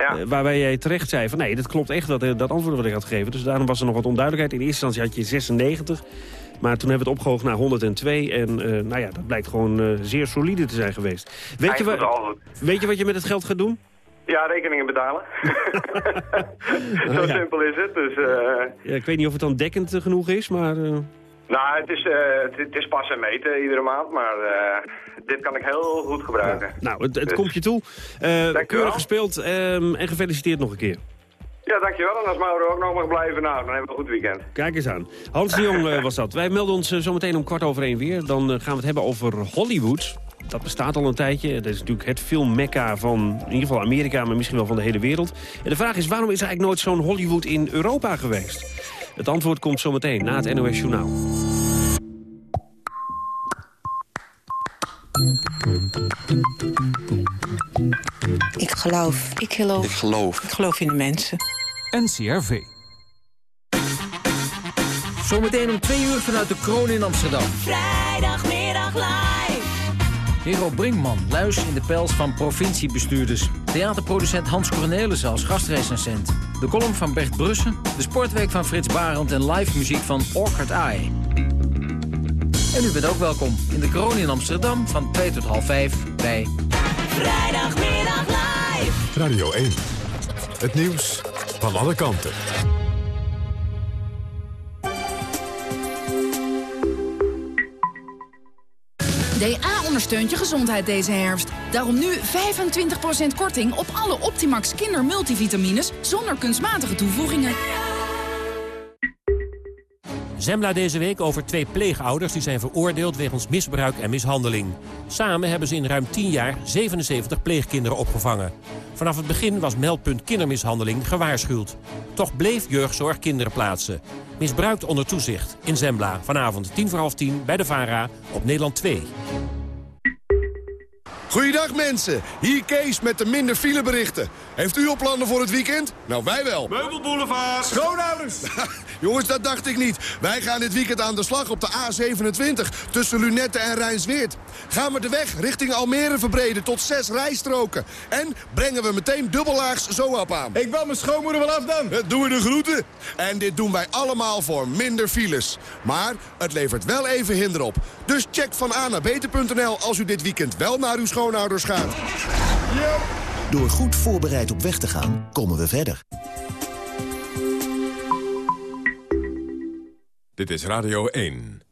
Ja. Uh, waarbij jij terecht zei van nee, dat klopt echt, dat, dat antwoord wat ik had gegeven. Dus daarom was er nog wat onduidelijkheid. In eerste instantie had je 96, maar toen hebben we het opgehoogd naar 102. En uh, nou ja, dat blijkt gewoon uh, zeer solide te zijn geweest. Weet je, wa weet je wat je met het geld gaat doen? Ja, rekeningen betalen. Zo ja. simpel is het. Dus, ja, ik weet niet of het dan dekkend genoeg is, maar... Nou, het is, uh, het, het, is pas en meten iedere maand, maar uh, dit kan ik heel goed gebruiken. Ja. Nou, het, het dus. komt je toe. Uh, keurig gespeeld um, en gefeliciteerd nog een keer. Ja, dankjewel. En als Mauro ook nog mag blijven, nou, dan hebben we een goed weekend. Kijk eens aan. Hans de Jong was dat. Wij melden ons zometeen om kwart over één weer. Dan gaan we het hebben over Hollywood. Dat bestaat al een tijdje. Dat is natuurlijk het filmmekka van in ieder geval Amerika, maar misschien wel van de hele wereld. En de vraag is, waarom is er eigenlijk nooit zo'n Hollywood in Europa geweest? Het antwoord komt zometeen na het NOS Journaal. Ik geloof. Ik geloof. Ik geloof. Ik geloof in de mensen. NCRV. Zometeen om twee uur vanuit de kroon in Amsterdam. Vrijdagmiddag live. Hero Brinkman, luis in de pels van provinciebestuurders. Theaterproducent Hans Cornelissen als gastrecensent. De column van Bert Brussen. De sportweek van Frits Barend en live muziek van Orchard Eye. En u bent ook welkom in de kroon in Amsterdam van 2 tot half 5 bij... Vrijdagmiddag live. Radio 1. Het nieuws van alle kanten. DA ondersteunt je gezondheid deze herfst. Daarom nu 25% korting op alle Optimax kindermultivitamines zonder kunstmatige toevoegingen. Zembla deze week over twee pleegouders die zijn veroordeeld wegens misbruik en mishandeling. Samen hebben ze in ruim 10 jaar 77 pleegkinderen opgevangen. Vanaf het begin was meldpunt kindermishandeling gewaarschuwd. Toch bleef jeugdzorg kinderen plaatsen. Misbruikt onder toezicht in Zembla. Vanavond 10 voor half 10 bij de VARA op Nederland 2. Goeiedag mensen, hier Kees met de minder fileberichten. Heeft u al plannen voor het weekend? Nou, wij wel. Meubelboulevard. Schoonouders! Jongens, dat dacht ik niet. Wij gaan dit weekend aan de slag op de A27 tussen Lunette en Rijnsweert. Gaan we de weg richting Almere verbreden tot zes rijstroken. En brengen we meteen dubbellaags zoap aan. Ik bel mijn schoonmoeder wel af dan. Eh, Doen we de groeten. En dit doen wij allemaal voor minder files. Maar het levert wel even hinder op. Dus check van A naar beter.nl als u dit weekend wel naar uw schoonouders gaat. Door goed voorbereid op weg te gaan, komen we verder. Dit is Radio 1.